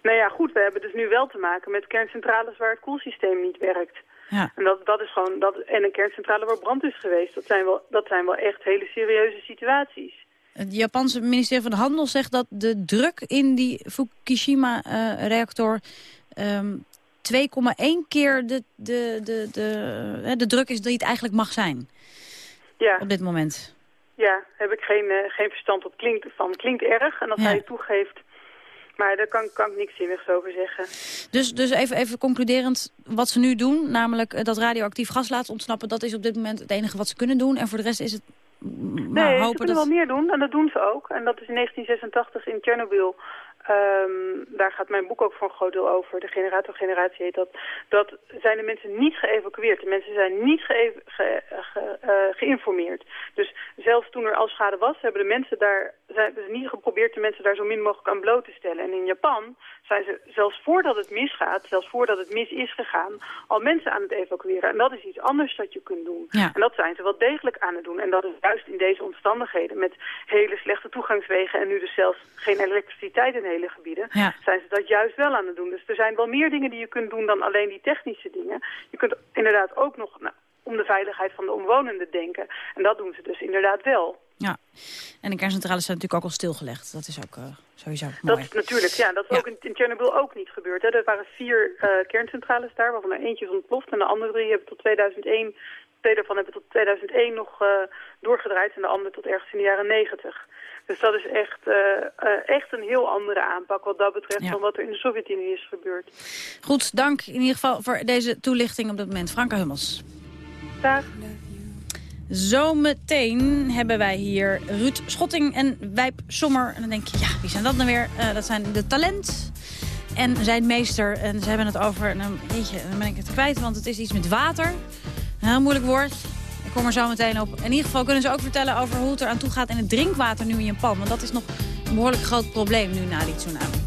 Nou ja, goed, we hebben dus nu wel te maken met kerncentrales waar het koelsysteem niet werkt. Ja. En, dat, dat is gewoon, dat, en een kerncentrale waar brand is geweest. Dat zijn, wel, dat zijn wel echt hele serieuze situaties. Het Japanse ministerie van Handel zegt dat de druk in die Fukushima-reactor... Um, 2,1 keer de, de, de, de, de druk is die het eigenlijk mag zijn. Ja. Op dit moment. Ja, heb ik geen, uh, geen verstand op klinkt, van. Klinkt erg en dat ja. hij het toegeeft. Maar daar kan, kan ik niks zinnigs over zeggen. Dus, dus even, even concluderend, wat ze nu doen, namelijk dat radioactief gas laten ontsnappen... dat is op dit moment het enige wat ze kunnen doen. En voor de rest is het maar nee, hopen ze kunnen dat... wel meer doen en dat doen ze ook. En dat is in 1986 in Chernobyl. Um, daar gaat mijn boek ook voor een groot deel over. De generatorgeneratie heet dat. Dat zijn de mensen niet geëvacueerd. De mensen zijn niet ge ge ge uh, geïnformeerd. Dus zelfs toen er al schade was, hebben de mensen daar zijn dus niet geprobeerd de mensen daar zo min mogelijk aan bloot te stellen. En in Japan zijn ze zelfs voordat het misgaat, zelfs voordat het mis is gegaan, al mensen aan het evacueren. En dat is iets anders dat je kunt doen. Ja. En dat zijn ze wel degelijk aan het doen. En dat is juist in deze omstandigheden met hele slechte toegangswegen en nu dus zelfs geen elektriciteit in gebieden, ja. zijn ze dat juist wel aan het doen. Dus er zijn wel meer dingen die je kunt doen dan alleen die technische dingen. Je kunt inderdaad ook nog nou, om de veiligheid van de omwonenden denken. En dat doen ze dus inderdaad wel. Ja, en de kerncentrales zijn natuurlijk ook al stilgelegd. Dat is ook uh, sowieso mooi. Dat is natuurlijk, ja. Dat is ja. ook in, in Chernobyl ook niet gebeurd. Hè. Er waren vier uh, kerncentrales daar, waarvan er eentje is ontploft. En de andere drie hebben tot 2001, twee daarvan hebben tot 2001 nog uh, doorgedraaid. En de andere tot ergens in de jaren 90. Dus dat is echt, echt een heel andere aanpak wat dat betreft... Ja. dan wat er in de Sovjet-Unie is gebeurd. Goed, dank in ieder geval voor deze toelichting op dit moment. Franka Hummels. Dag. Zometeen hebben wij hier Ruud Schotting en Wijp Sommer. En dan denk je, ja, wie zijn dat nou weer? Uh, dat zijn de talent en zijn meester. En ze hebben het over, nou, jeetje, dan ben ik het kwijt, want het is iets met water. Een heel moeilijk woord. Kom er zo meteen op. In ieder geval kunnen ze ook vertellen over hoe het er aan toe gaat in het drinkwater nu in Japan. Want dat is nog een behoorlijk groot probleem nu na die tsunami.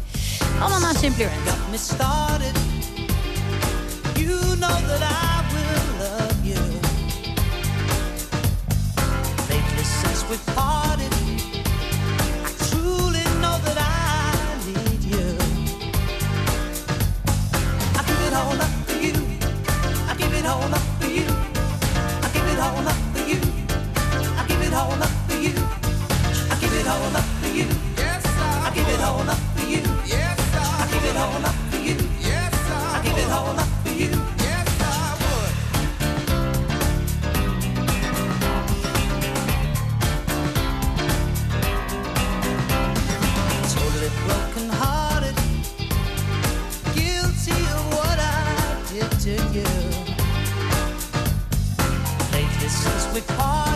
Allemaal na Simply you. since. I truly know that I need you. Up Yes, I, I give it all up for you. Yes, I would. Totally guilty of what I did to you. Since we parted.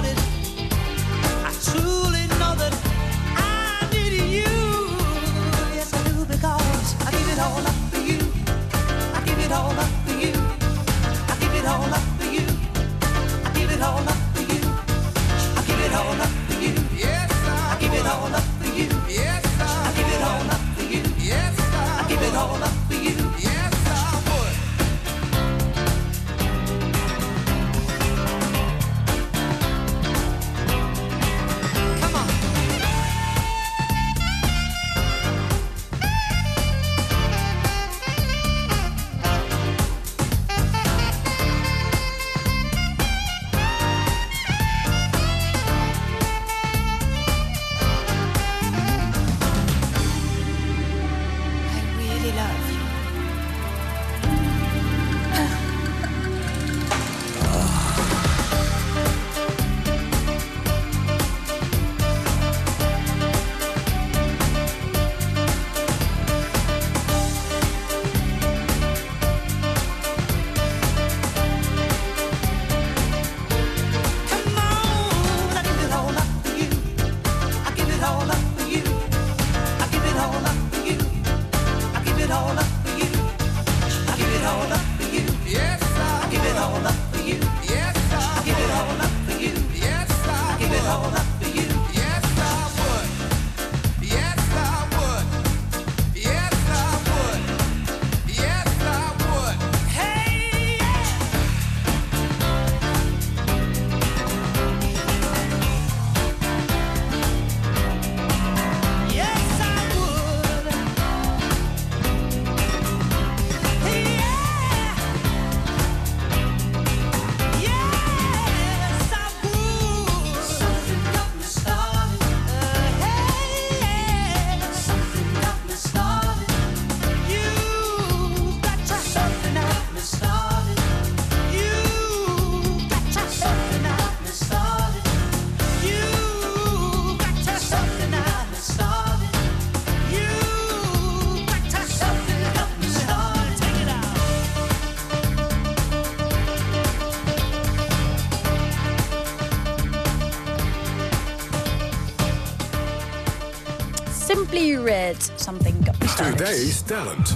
Today's talent.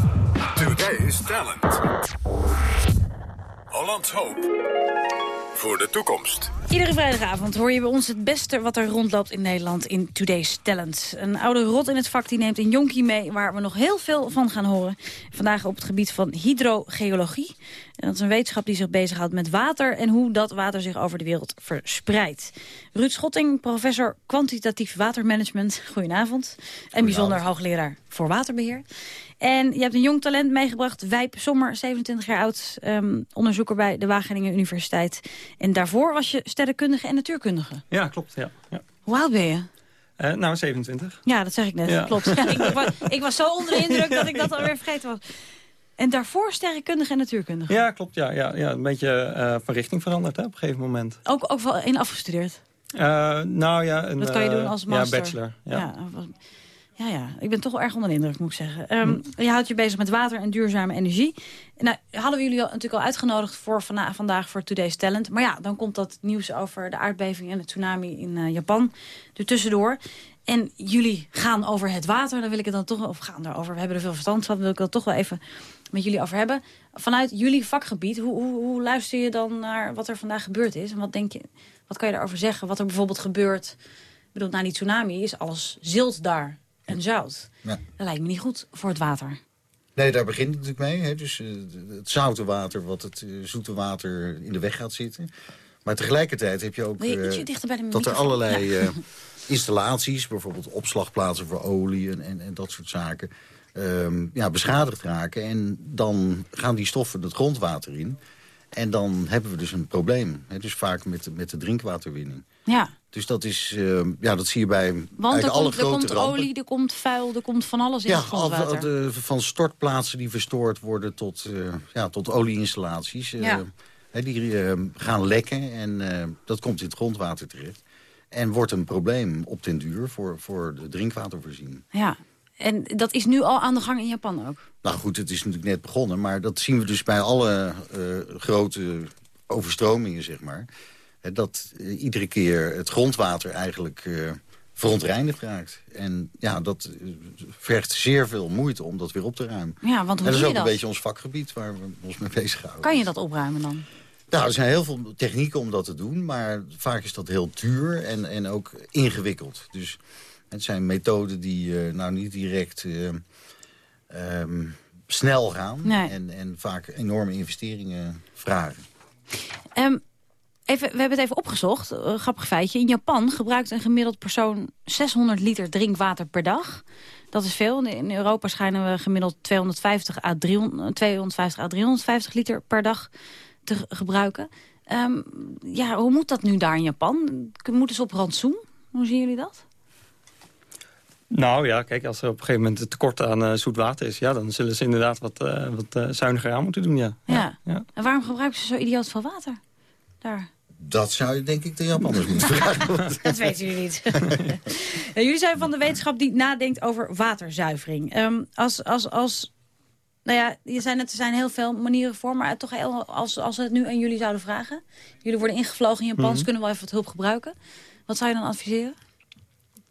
Today's talent. Hollands hoop voor de toekomst. Iedere vrijdagavond hoor je bij ons het beste wat er rondloopt in Nederland in Today's Talent. Een oude rot in het vak die neemt een jonkie mee waar we nog heel veel van gaan horen. Vandaag op het gebied van hydrogeologie. En dat is een wetenschap die zich bezighoudt met water en hoe dat water zich over de wereld verspreidt. Ruud Schotting, professor kwantitatief watermanagement. Goedenavond. En bijzonder hoogleraar voor waterbeheer. En je hebt een jong talent meegebracht, Wijp Sommer, 27 jaar oud, ehm, onderzoeker bij de Wageningen Universiteit. En daarvoor was je sterrenkundige en natuurkundige. Ja, klopt. Ja. ja. Hoe oud ben je? Uh, nou, 27. Ja, dat zeg ik net. Ja. Klopt. Ja, ik, was, ik was zo onder de indruk dat ik dat alweer vergeten was. En daarvoor sterrenkundige en natuurkundige? Ja, klopt. Ja, ja, ja. Een beetje uh, van richting veranderd hè, op een gegeven moment. Ook, ook wel in afgestudeerd? Uh, nou ja, een, dat kan je doen als master? Ja, bachelor. Ja. ja. Ja, ja, ik ben toch wel erg onder de indruk, moet ik zeggen. Um. Je houdt je bezig met water en duurzame energie. Nou, hadden we jullie al, natuurlijk al uitgenodigd voor vana vandaag voor Today's Talent. Maar ja, dan komt dat nieuws over de aardbeving en de tsunami in uh, Japan er tussendoor. En jullie gaan over het water, dan wil ik het dan toch, of gaan erover, we hebben er veel verstand van, wil ik dat toch wel even met jullie over hebben. Vanuit jullie vakgebied, hoe, hoe, hoe luister je dan naar wat er vandaag gebeurd is? En wat denk je, wat kan je daarover zeggen? Wat er bijvoorbeeld gebeurt, ik bedoel, na die tsunami is alles zilt daar en zout. Ja. Dat lijkt me niet goed voor het water. Nee, daar begint het natuurlijk mee. Hè. Dus uh, het zoute water wat het uh, zoete water in de weg gaat zitten. Maar tegelijkertijd heb je ook uh, dat er allerlei ja. installaties... bijvoorbeeld opslagplaatsen voor olie en, en, en dat soort zaken... Um, ja, beschadigd raken. En dan gaan die stoffen het grondwater in. En dan hebben we dus een probleem. Hè. Dus vaak met, de, met de drinkwaterwinning. Ja. Dus dat is, uh, ja, dat zie je bij Want er alle komt, grote er komt rampen. olie, er komt vuil, er komt van alles in ja, het grondwater. de, van stortplaatsen die verstoord worden tot, uh, ja, tot olieinstallaties. Uh, ja. die gaan lekken en dat komt in het grondwater terecht. En wordt een probleem op den duur voor, voor de drinkwatervoorziening. Ja, en dat is nu al aan de gang in Japan ook? Nou goed, het is natuurlijk net begonnen. Maar dat zien we dus bij alle grote overstromingen, zeg maar dat uh, iedere keer het grondwater eigenlijk uh, verontreinigd raakt. En ja, dat vergt zeer veel moeite om dat weer op te ruimen. Ja, want hoe en dat is ook dat? een beetje ons vakgebied waar we ons mee bezighouden. Kan je dat opruimen dan? Nou, er zijn heel veel technieken om dat te doen, maar vaak is dat heel duur en, en ook ingewikkeld. Dus het zijn methoden die nou niet direct um, snel gaan nee. en, en vaak enorme investeringen vragen. Um, Even, we hebben het even opgezocht, uh, grappig feitje. In Japan gebruikt een gemiddeld persoon 600 liter drinkwater per dag. Dat is veel. In Europa schijnen we gemiddeld 250 à 300, 250 à 350 liter per dag te gebruiken. Um, ja, hoe moet dat nu daar in Japan? Moeten ze op rantsoen? Hoe zien jullie dat? Nou ja, kijk, als er op een gegeven moment het tekort aan uh, zoet water is... Ja, dan zullen ze inderdaad wat, uh, wat uh, zuiniger aan moeten doen, ja. Ja. ja. ja. En waarom gebruiken ze zo idioot veel water daar? Dat zou je denk ik de Japanners moeten vragen. dat weten jullie niet. jullie zijn van de wetenschap die nadenkt over waterzuivering. Um, als, als, als, nou ja, je zei net, er zijn heel veel manieren voor... maar toch heel, als, als we het nu aan jullie zouden vragen... jullie worden ingevlogen in Japan, mm -hmm. kunnen wel even wat hulp gebruiken. Wat zou je dan adviseren?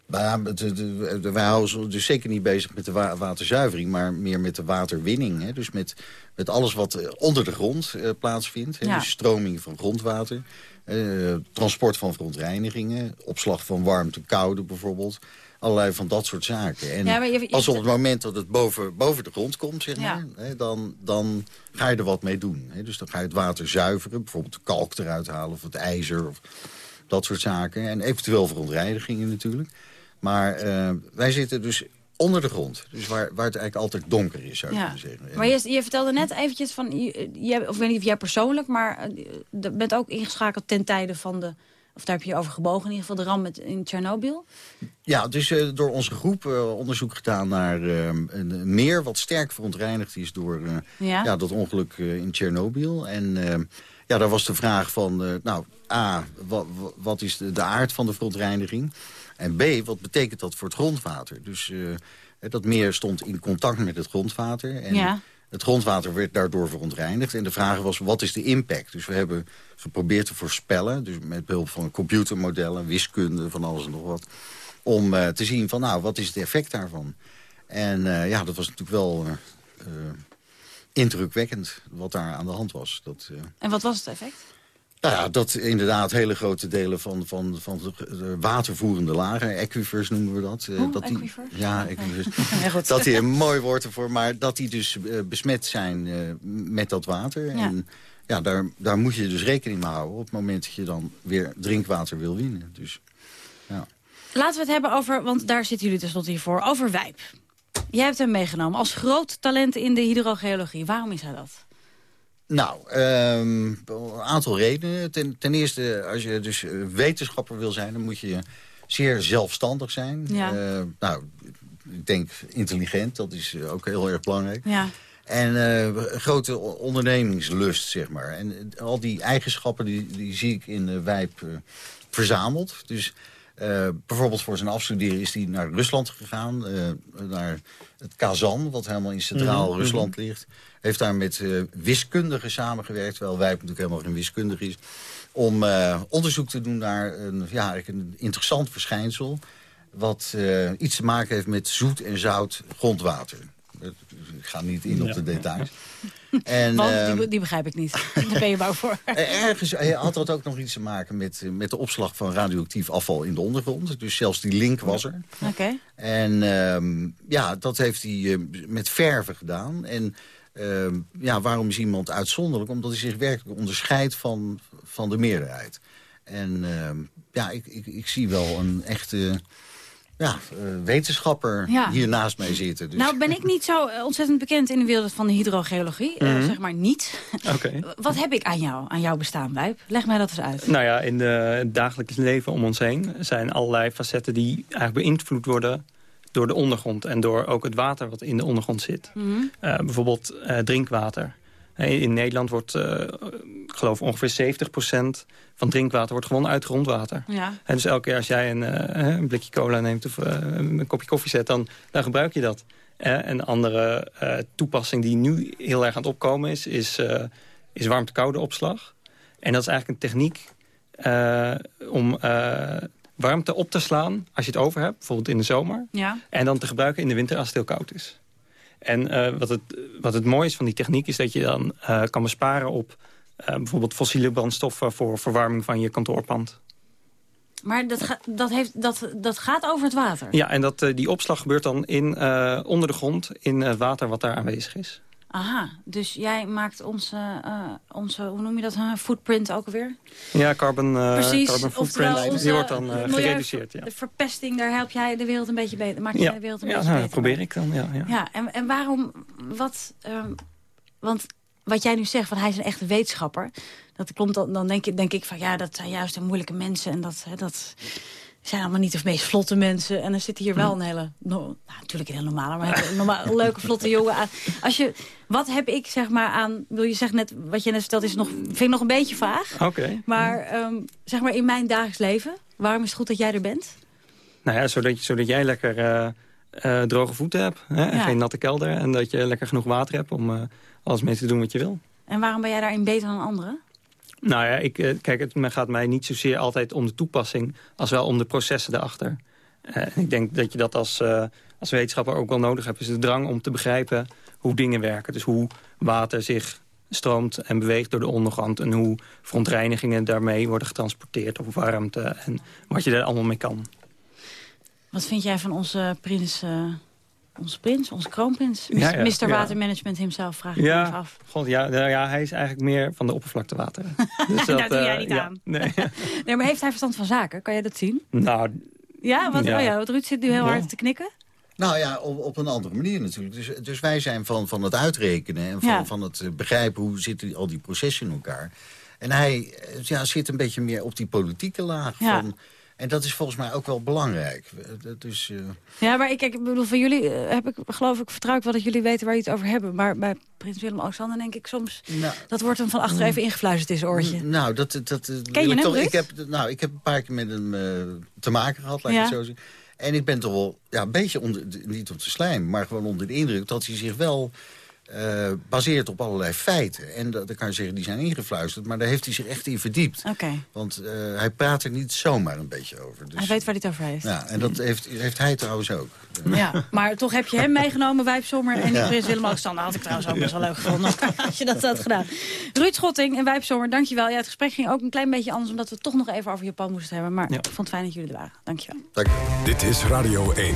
Nou, de, de, de, wij houden ons dus zeker niet bezig met de wa waterzuivering... maar meer met de waterwinning. Hè? Dus met, met alles wat onder de grond uh, plaatsvindt. Hè? Ja. Dus stroming van grondwater. Uh, transport van verontreinigingen, opslag van warmte, koude bijvoorbeeld. Allerlei van dat soort zaken. En ja, je, je, pas op het moment dat het boven, boven de grond komt, zeg Ja. maar, hè, dan, dan ga je er wat mee doen. Hè. Dus dan ga je het water zuiveren, bijvoorbeeld de kalk eruit halen of het ijzer of dat soort zaken. En eventueel verontreinigingen natuurlijk. Maar uh, wij zitten dus onder de grond. Dus waar, waar het eigenlijk altijd donker is, zou je Ja. kunnen zeggen. En- Maar je, je vertelde net eventjes van, je, of ik weet niet of jij persoonlijk, maar eh, je bent ook ingeschakeld ten tijde van de, of daar heb je over gebogen, in ieder geval de ramp met, in Tsjernobyl. Ja, dus eh, door onze groep eh, onderzoek gedaan naar eh, een, meer wat sterk verontreinigd is door eh, Ja. ja. dat ongeluk eh, in Tsjernobyl. En eh, ja, daar was de vraag van, eh, nou, A, wa- wa- wat is de, de aard van de verontreiniging? En B, wat betekent dat voor het grondwater? Dus eh, dat meer stond in contact met het grondwater. En Ja. het grondwater werd daardoor verontreinigd. En de vraag was, wat is de impact? Dus we hebben geprobeerd te voorspellen, dus met behulp van computermodellen, wiskunde, van alles en nog wat. om eh, te zien van, nou, wat is het effect daarvan? En eh, ja, dat was natuurlijk wel eh, eh, indrukwekkend wat daar aan de hand was. Dat, eh, En wat was het effect? Nou ja, dat inderdaad hele grote delen van, van, van de, de watervoerende lagen, aquifers noemen we dat. eh, Oh, dat die, aquifers? Ja, aquifers. Ja, dat die een mooi woord ervoor, maar dat die dus eh, besmet zijn eh, met dat water. Ja. En ja, daar, daar moet je dus rekening mee houden op het moment dat je dan weer drinkwater wil winnen. Dus, ja. Laten we het hebben over, want daar zitten jullie tenslotte hier voor, over Wijp. Jij hebt hem meegenomen als groot talent in de hydrogeologie. Waarom is hij dat? Nou, ehm, een aantal redenen. Ten, ten eerste, als je dus eh, wetenschapper wil zijn... dan moet je zeer zelfstandig zijn. Ja. Eh, nou, ik denk intelligent, dat is eh, ook heel erg belangrijk. Ja. En grote ondernemingslust, zeg maar. En al die eigenschappen die, die zie ik in uh, Wijp verzameld. Dus eh, bijvoorbeeld voor zijn afstuderen is hij naar Rusland gegaan. eh, naar het Kazan, wat helemaal in centraal Mhm, Rusland ligt. Heeft daar met eh, wiskundigen samengewerkt. Terwijl Wijp natuurlijk helemaal geen wiskundige is. Om onderzoek te doen naar een, ja, een interessant verschijnsel. Wat iets te maken heeft met zoet en zout grondwater. Ik ga niet in op de details. En, Want ehm, die, die begrijp ik niet. Daar ben je bang voor. eh, Ergens eh, had dat ook nog iets te maken met, eh, met de opslag van radioactief afval in de ondergrond. Dus zelfs die link was er. Oké. En ehm, ja, dat heeft hij met verven gedaan. En ehm, ja, waarom is iemand uitzonderlijk? Omdat hij zich werkelijk onderscheidt van, van de meerderheid. En ja, ik, ik, ik zie wel een echte ja, eh, wetenschapper Ja. hier naast mij zitten. Dus. Nou ben ik niet zo eh, ontzettend bekend in de wereld van de hydrogeologie. Eh, Mhm. zeg maar niet. Oké. Wat heb ik aan jou, aan jouw bestaan, Wijp? Leg mij dat eens uit. Nou ja, in de, het dagelijks leven om ons heen zijn allerlei facetten die eigenlijk beïnvloed worden door de ondergrond en door ook het water wat in de ondergrond zit. Mhm. Eh, bijvoorbeeld eh, drinkwater. In Nederland wordt, eh, ik geloof ongeveer 70% van drinkwater wordt gewonnen uit grondwater. Ja. En dus elke keer als jij een, eh, een blikje cola neemt of eh, een kopje koffie zet, dan, dan gebruik je dat. Een andere toepassing die nu heel erg aan het opkomen is, is, is warmte-koude opslag. En dat is eigenlijk een techniek om warmte op te slaan als je het over hebt, bijvoorbeeld in de zomer. Ja. En dan te gebruiken in de winter als het heel koud is. En eh, wat, het, wat het mooie is van die techniek is dat je dan eh, kan besparen op eh, bijvoorbeeld fossiele brandstoffen voor verwarming van je kantoorpand. Maar dat, ga- dat, heeft, dat, dat gaat over het water? Ja, en dat, die opslag gebeurt dan in, onder de grond in water wat daar aanwezig is. Aha, dus jij maakt onze, eh, onze hoe noem je dat, huh? footprint ook alweer? Ja, carbon, eh Precies, carbon footprint, onze die wordt dan eh, milieu- gereduceerd. Ja, De verpesting, daar help jij de wereld een beetje beter. Maak jij ja. de wereld een ja beetje nou, beter. probeer mee. ik dan. Ja, ja. Ja, en, en waarom, wat, ehm, want wat jij nu zegt, van hij is een echte wetenschapper. Dat klopt, dan, dan denk, ik, denk ik van ja, dat zijn juist de moeilijke mensen. En dat, hè, dat zijn allemaal niet de meest vlotte mensen. En er zit hier wel een hele, no, nou, natuurlijk een hele normale, maar een een leuke, vlotte jongen aan. Als je, wat heb ik zeg maar aan, wil je zeggen net, wat je net vertelt is nog, vind ik nog een beetje vaag. Oké. Maar ehm, zeg maar in mijn dagelijks leven, waarom is het goed dat jij er bent? Nou ja, zodat, zodat jij lekker eh, eh, droge voeten hebt. Hè? en Ja. Geen natte kelder. En dat je lekker genoeg water hebt om eh, alles mee te doen wat je wil. En waarom ben jij daarin beter dan anderen? Nou ja, ik, eh, kijk, het gaat mij niet zozeer altijd om de toepassing... als wel om de processen daarachter. Eh, en ik denk dat je dat als, eh, als wetenschapper ook wel nodig hebt. is de drang om te begrijpen hoe dingen werken. Dus hoe water zich stroomt en beweegt door de ondergrond... en hoe verontreinigingen daarmee worden getransporteerd... of warmte en wat je daar allemaal mee kan. Wat vind jij van onze prins, onze prins, onze kroonprins? Ja, ja, Mr. ja. Watermanagement himself, vraag ik me Ja, af. God, ja, nou ja, hij is eigenlijk meer van de oppervlaktewateren. Dus Daar doe jij eh, niet ja, aan. Nee. Nee, maar heeft hij verstand van zaken? Kan jij dat zien? nou, Ja, wat, Ja. Oh ja, want Ruud zit nu heel Ja. hard te knikken. Nou ja, op, op een andere manier natuurlijk. Dus, dus wij zijn van, van het uitrekenen en van, Ja. van het eh, begrijpen hoe zitten al die processen in elkaar. En hij eh, ja, zit een beetje meer op die politieke laag. Ja. Van, en dat is volgens mij ook wel belangrijk. Eh, dat- Dus, eh, Ja, maar ik, kijk, ik bedoel, van jullie eh, heb ik, geloof ik, vertrouw ik wel dat jullie weten waar je het over hebben. Maar bij prins Willem-Alexander denk ik soms, Nou. dat wordt hem van achter even ingefluisterd in zijn oortje. nou, dat, dat, Ken je ik hem, toch. Ruud? Ik heb, nou, ik heb een paar keer met hem te maken gehad, laat ik Ja. het zo zeggen. En ik ben toch wel ja, een beetje onder, niet op de slijm, maar gewoon onder de indruk dat hij zich wel eh, baseert op allerlei feiten. En dat, dan kan je zeggen, die zijn ingefluisterd. Maar daar heeft hij zich echt in verdiept. Oké. Want eh, hij praat er niet zomaar een beetje over. Dus, Hij weet waar hij het over heeft. ja, en dat heeft, heeft hij trouwens ook. Ja, maar toch heb je hem meegenomen, Wijpsommer. En die Ja. prins Willem-Alexander had ik trouwens ook best wel leuk gevonden. Als je dat had gedaan. Ruud Schotting en Wijpsommer, dankjewel. Ja, het gesprek ging ook een klein beetje anders... omdat we het toch nog even over Japan moesten hebben. Maar ik vond het fijn dat jullie er waren. Dankjewel. Dit is Radio 1.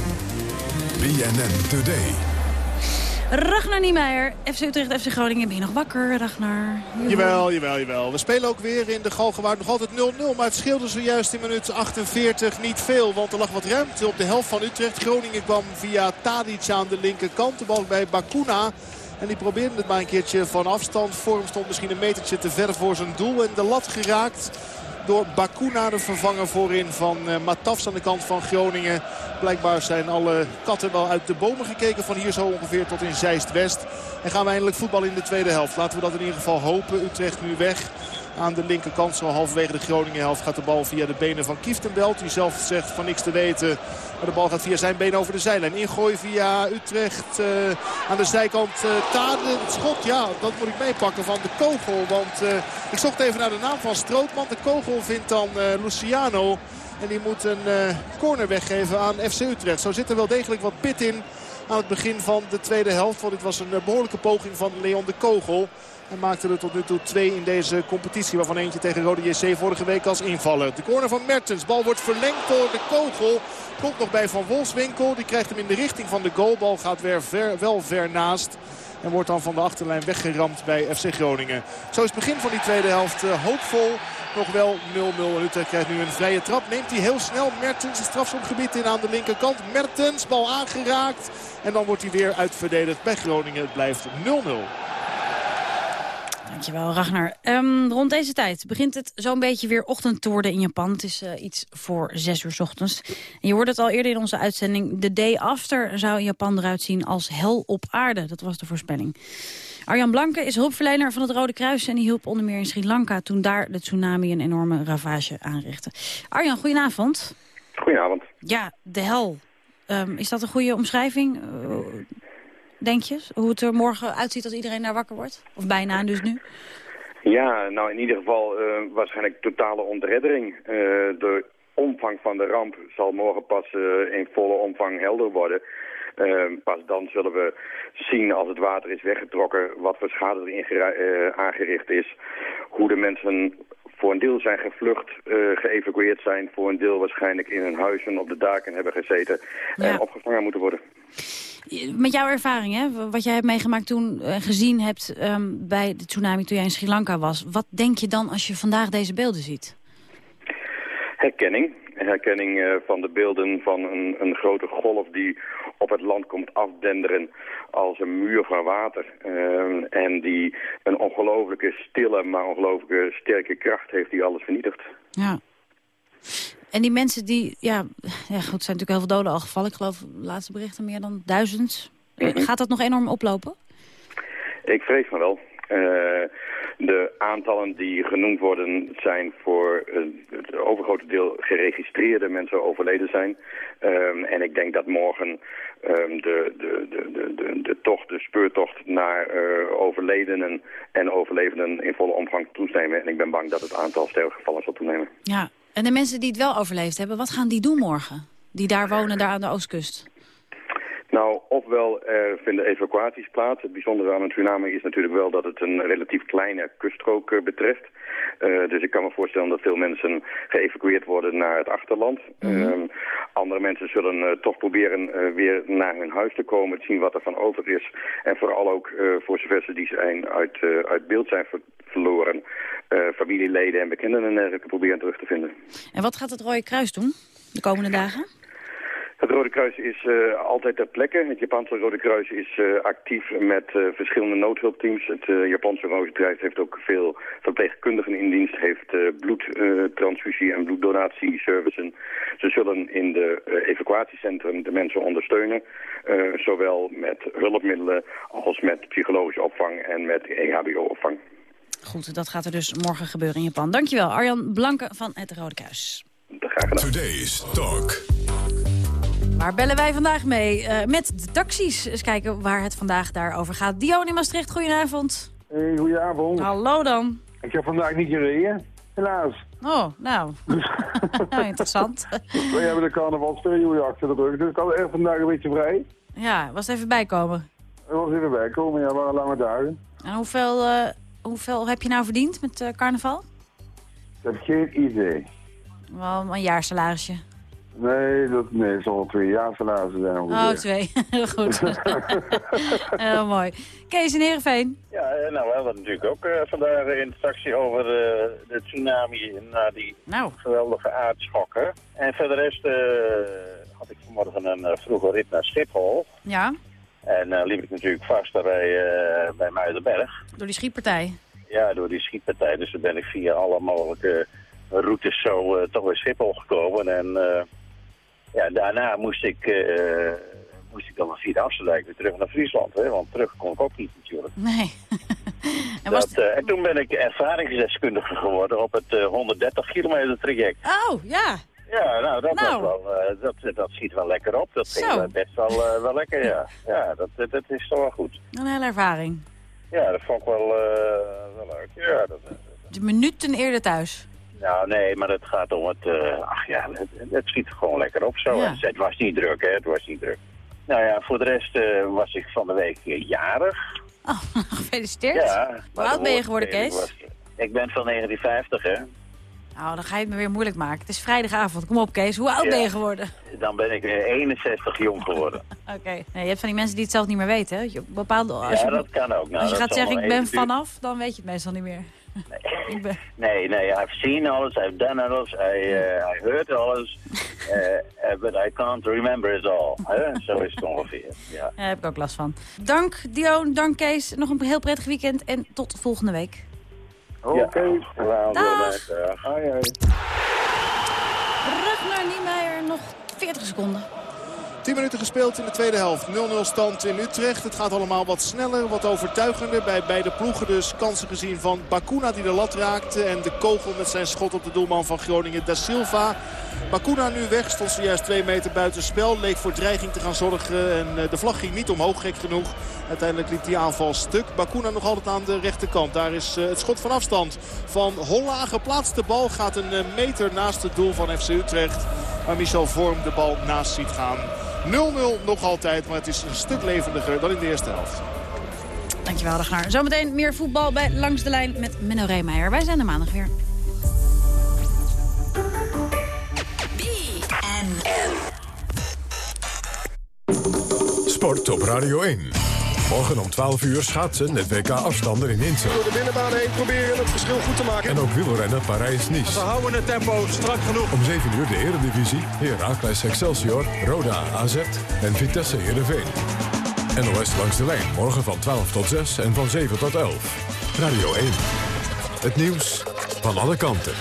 BNN Today. Ragnar Niemeyer, FC Utrecht, FC Groningen. Ben je nog wakker, Ragnar? Jawel, jawel, jawel. We spelen ook weer in de Galgenwaard nog altijd 0-0. Maar het scheelde zojuist in minuut 48 niet veel. Want er lag wat ruimte op de helft van Utrecht. Groningen kwam via Tadic aan de linkerkant. De bal bij Bakuna. En die probeerde het maar een keertje van afstand. Vorm stond misschien een metertje te ver voor zijn doel. En de lat geraakt door Bakuna, de vervanger voorin van uh, Matafs aan de kant van Groningen. Blijkbaar zijn alle katten wel uit de bomen gekeken van hier zo ongeveer tot in Zeist-West. En gaan we eindelijk voetbal in de tweede helft. Laten we dat in ieder geval hopen. Utrecht nu weg aan de linkerkant. Zo halverwege de Groningen helft gaat de bal via de benen van Kieftenbelt. Die zelf zegt van niks te weten. Maar de bal gaat via zijn benen over de zijlijn. Ingooi via Utrecht uh, aan de zijkant. Uh, schot, ja, dat moet ik meepakken van de kogel. Want uh, ik zocht even naar de naam van Strootman. De kogel vindt dan Luciano. En die moet een corner weggeven aan FC Utrecht. Zo zit er wel degelijk wat pit in aan het begin van de tweede helft. Want dit was een behoorlijke poging van Leon de Kogel. En maakte er tot nu toe twee in deze competitie. Waarvan eentje tegen Rode JC vorige week als invaller. De corner van Mertens. Bal wordt verlengd door de kogel. Komt nog bij Van Wolfswinkel. Die krijgt hem in de richting van de goal. Bal gaat weer ver, wel ver naast. En wordt dan van de achterlijn weggeramd bij FC Groningen. Zo is het begin van die tweede helft uh, hoopvol. Nog wel 0-0. En Utrecht krijgt nu een vrije trap. Neemt hij heel snel Mertens het strafschopgebied in aan de linkerkant. Mertens, bal aangeraakt. En dan wordt hij weer uitverdedigd bij Groningen. Het blijft 0-0. Dankjewel, Ragnar. Um, rond deze tijd begint het zo'n beetje weer ochtend te worden in Japan. Het is uh, iets voor zes uur 's ochtends. En je hoorde het al eerder in onze uitzending. De day after zou Japan eruit zien als hel op aarde. Dat was de voorspelling. Arjan Blanke is hulpverlener van het Rode Kruis... en die hielp onder meer in Sri Lanka toen daar de tsunami een enorme ravage aanrichtte. Arjan, goedenavond. Goedenavond. Ja, de hel. Um, is dat een goede omschrijving? Uh, denk je? Hoe het er morgen uitziet als iedereen daar wakker wordt? Of bijna dus nu? Ja, nou in ieder geval uh, waarschijnlijk totale ontreddering. Uh, de omvang van de ramp zal morgen pas uh, in volle omvang helder worden. pas dan zullen we zien als het water is weggetrokken wat voor schade erin aangericht is. Hoe de mensen voor een deel zijn gevlucht, geëvacueerd zijn. Voor een deel waarschijnlijk in hun huizen op de daken hebben gezeten ja. en opgevangen moeten worden. Met jouw ervaring, hè, wat jij hebt meegemaakt toen en gezien hebt um, bij de tsunami toen jij in Sri Lanka was. Wat denk je dan als je vandaag deze beelden ziet? Herkenning. Herkenning uh, van de beelden van een, een, grote golf die op het land komt afdenderen als een muur van water. Uh, en die een ongelooflijke stille, maar ongelooflijke sterke kracht heeft die alles vernietigt. Ja. En die mensen die, ja, ja goed, zijn natuurlijk heel veel doden al gevallen. Ik geloof, de laatste berichten meer dan duizend. Mm -hmm. Gaat dat nog enorm oplopen? Ik vrees van wel. Uh, de aantallen die genoemd worden zijn voor uh, het overgrote deel geregistreerde mensen overleden zijn. Um, en ik denk dat morgen um, de, de, de, de, de, tocht, de speurtocht naar uh, overledenen en overlevenden in volle omvang toenemen. En ik ben bang dat het aantal sterfgevallen zal toenemen. Ja, en de mensen die het wel overleefd hebben, wat gaan die doen morgen? Die daar wonen, daar aan de oostkust? Nou, ofwel er vinden evacuaties plaats. Het bijzondere aan een tsunami is natuurlijk wel dat het een relatief kleine kuststrook uh, betreft. Uh, dus ik kan me voorstellen dat veel mensen geëvacueerd worden naar het achterland. Mm -hmm. uh, andere mensen zullen uh, toch proberen weer naar hun huis te komen, te zien wat er van over is. En vooral ook voor zover ze die zijn uit, uit beeld zijn ver verloren, familieleden en bekenden en dergelijke proberen terug te vinden. En wat gaat het Rode Kruis doen de komende dagen? Het Rode Kruis is uh, altijd ter plekke. Het Japanse Rode Kruis is uh, actief met uh, verschillende noodhulpteams. Het Japanse Rode Kruis heeft ook veel verpleegkundigen in dienst. Heeft bloedtransfusie en bloeddonatieservicen. Ze zullen in de evacuatiecentrum de mensen ondersteunen. zowel met hulpmiddelen als met psychologische opvang en met EHBO-opvang. Goed, dat gaat er dus morgen gebeuren in Japan. Dankjewel, Arjan Blanke van het Rode Kruis. Graag gedaan. Today's Talk. Waar bellen wij vandaag mee? Eh, met de taxis. Eens kijken waar het vandaag daarover gaat. Dion in Maastricht, goedenavond. Hey, goedenavond. Hallo dan. Ik heb vandaag niet gereden, helaas. Oh, nou. nou interessant. Wij hebben de carnavalsperiode achter de rug, dus ik had echt vandaag een beetje vrij. Ja, was even bijkomen. Er was even bijkomen, ja, waren lange dagen. En hoeveel, eh, hoeveel heb je nou verdiend met eh, carnaval? Ik heb geen idee. Wel een jaarsalarisje. Nee, dat nee, het zal wel twee jaar salaris zijn Oh, twee. Heel goed. Heel mooi. Kees in Heerenveen. Ja, eh, nou, we hadden natuurlijk ook eh, vandaag in de taxi over eh, de tsunami na die nou. geweldige aardschokken. En voor de rest eh, had ik vanmorgen een eh, vroege rit naar Schiphol. Ja, En eh, liep ik natuurlijk vast bij, eh bij Muidenberg. door die schietpartij. Ja, door die schietpartij. Dus toen ben ik via alle mogelijke routes zo eh, toch bij Schiphol gekomen. En eh, ja, daarna moest ik, eh, moest ik dan via de Amsterdam weer terug naar Friesland. Hè? Want terug kon ik ook niet natuurlijk. Nee. En, dat, eh, en toen ben ik ervaringsdeskundige geworden op het eh, 130 kilometer traject. Oh, ja. Ja, nou, dat, Nou. Was wel, eh, dat, dat ziet wel lekker op. Dat ging Zo. eh, best wel, eh, wel lekker, ja. Ja, dat, dat, is toch wel goed. Een hele ervaring. Ja, dat vond ik wel, eh, wel leuk. Ja, dat, De minuten eerder thuis. Nou, nee, maar het gaat om het... eh, ach ja, het, het schiet gewoon lekker op zo. Ja. Het was niet druk, hè. Het was niet druk. Nou ja, voor de rest eh, was ik van de week eh, jarig. Oh, gefeliciteerd. Ja. Hoe oud ben je geworden, Kees? was- Ik ben van 1950, hè. Nou, dan ga je het me weer moeilijk maken. Het is vrijdagavond. Kom op, Kees. Hoe oud Ja. ben je geworden? Dan ben ik eh, 61 jong geworden. Oké. Nee, je hebt van die mensen die het zelf niet meer weten. hè? Je, bepaalde, als ja, je, dat kan ook. Nou, als je gaat zeggen, ik ben vanaf, dan weet je het meestal niet meer. ben... Nee, nee, I've seen alles, I've done alles, I, uh, I heard alles, uh, but I can't remember it all. Zo is het ongeveer, ja. Daar heb ik ook last van. Dank Dion, dank Kees. Nog een heel prettig weekend en tot volgende week. Oké, okay. Dag. Hoi, hoi. Ragnar Niemeyer, nog 40 seconden. 10 minuten gespeeld in de tweede helft. 0-0 stand in Utrecht. Het gaat allemaal wat sneller, wat overtuigender bij beide ploegen. Dus kansen gezien van Bakuna die de lat raakte. En de kogel met zijn schot op de doelman van Groningen, Da Silva. Bakuna nu weg, stond zojuist twee meter buiten spel. Leek voor dreiging te gaan zorgen en eh, de vlag ging niet omhoog, gek genoeg. Uiteindelijk liep die aanval stuk. Bakuna nog altijd aan de rechterkant. Daar is eh, het schot van afstand van Holla. Geplaatst de bal gaat een eh, meter naast het doel van FC Utrecht. Waar Michel Vorm de bal naast ziet gaan. 0-0 nog altijd, maar het is een stuk levendiger dan in de eerste helft. Dankjewel, Ragnar. Zometeen meer voetbal bij Langs de Lijn met Menno Reemeijer. Wij zijn er maandag weer. Sport op Radio 1. Morgen om 12 uur schaatsen het WK afstanden in Innsel. Door de binnenbaan heen proberen het verschil goed te maken. En ook wielrennen Parijs-Nice. We houden het tempo strak genoeg. Om 7 uur de Eredivisie. Heracles Excelsior, Roda AZ en Vitesse Heerenveen. NOS langs de lijn. Morgen van 12 tot 6 en van 7 tot 11. Radio 1. Het nieuws van alle kanten.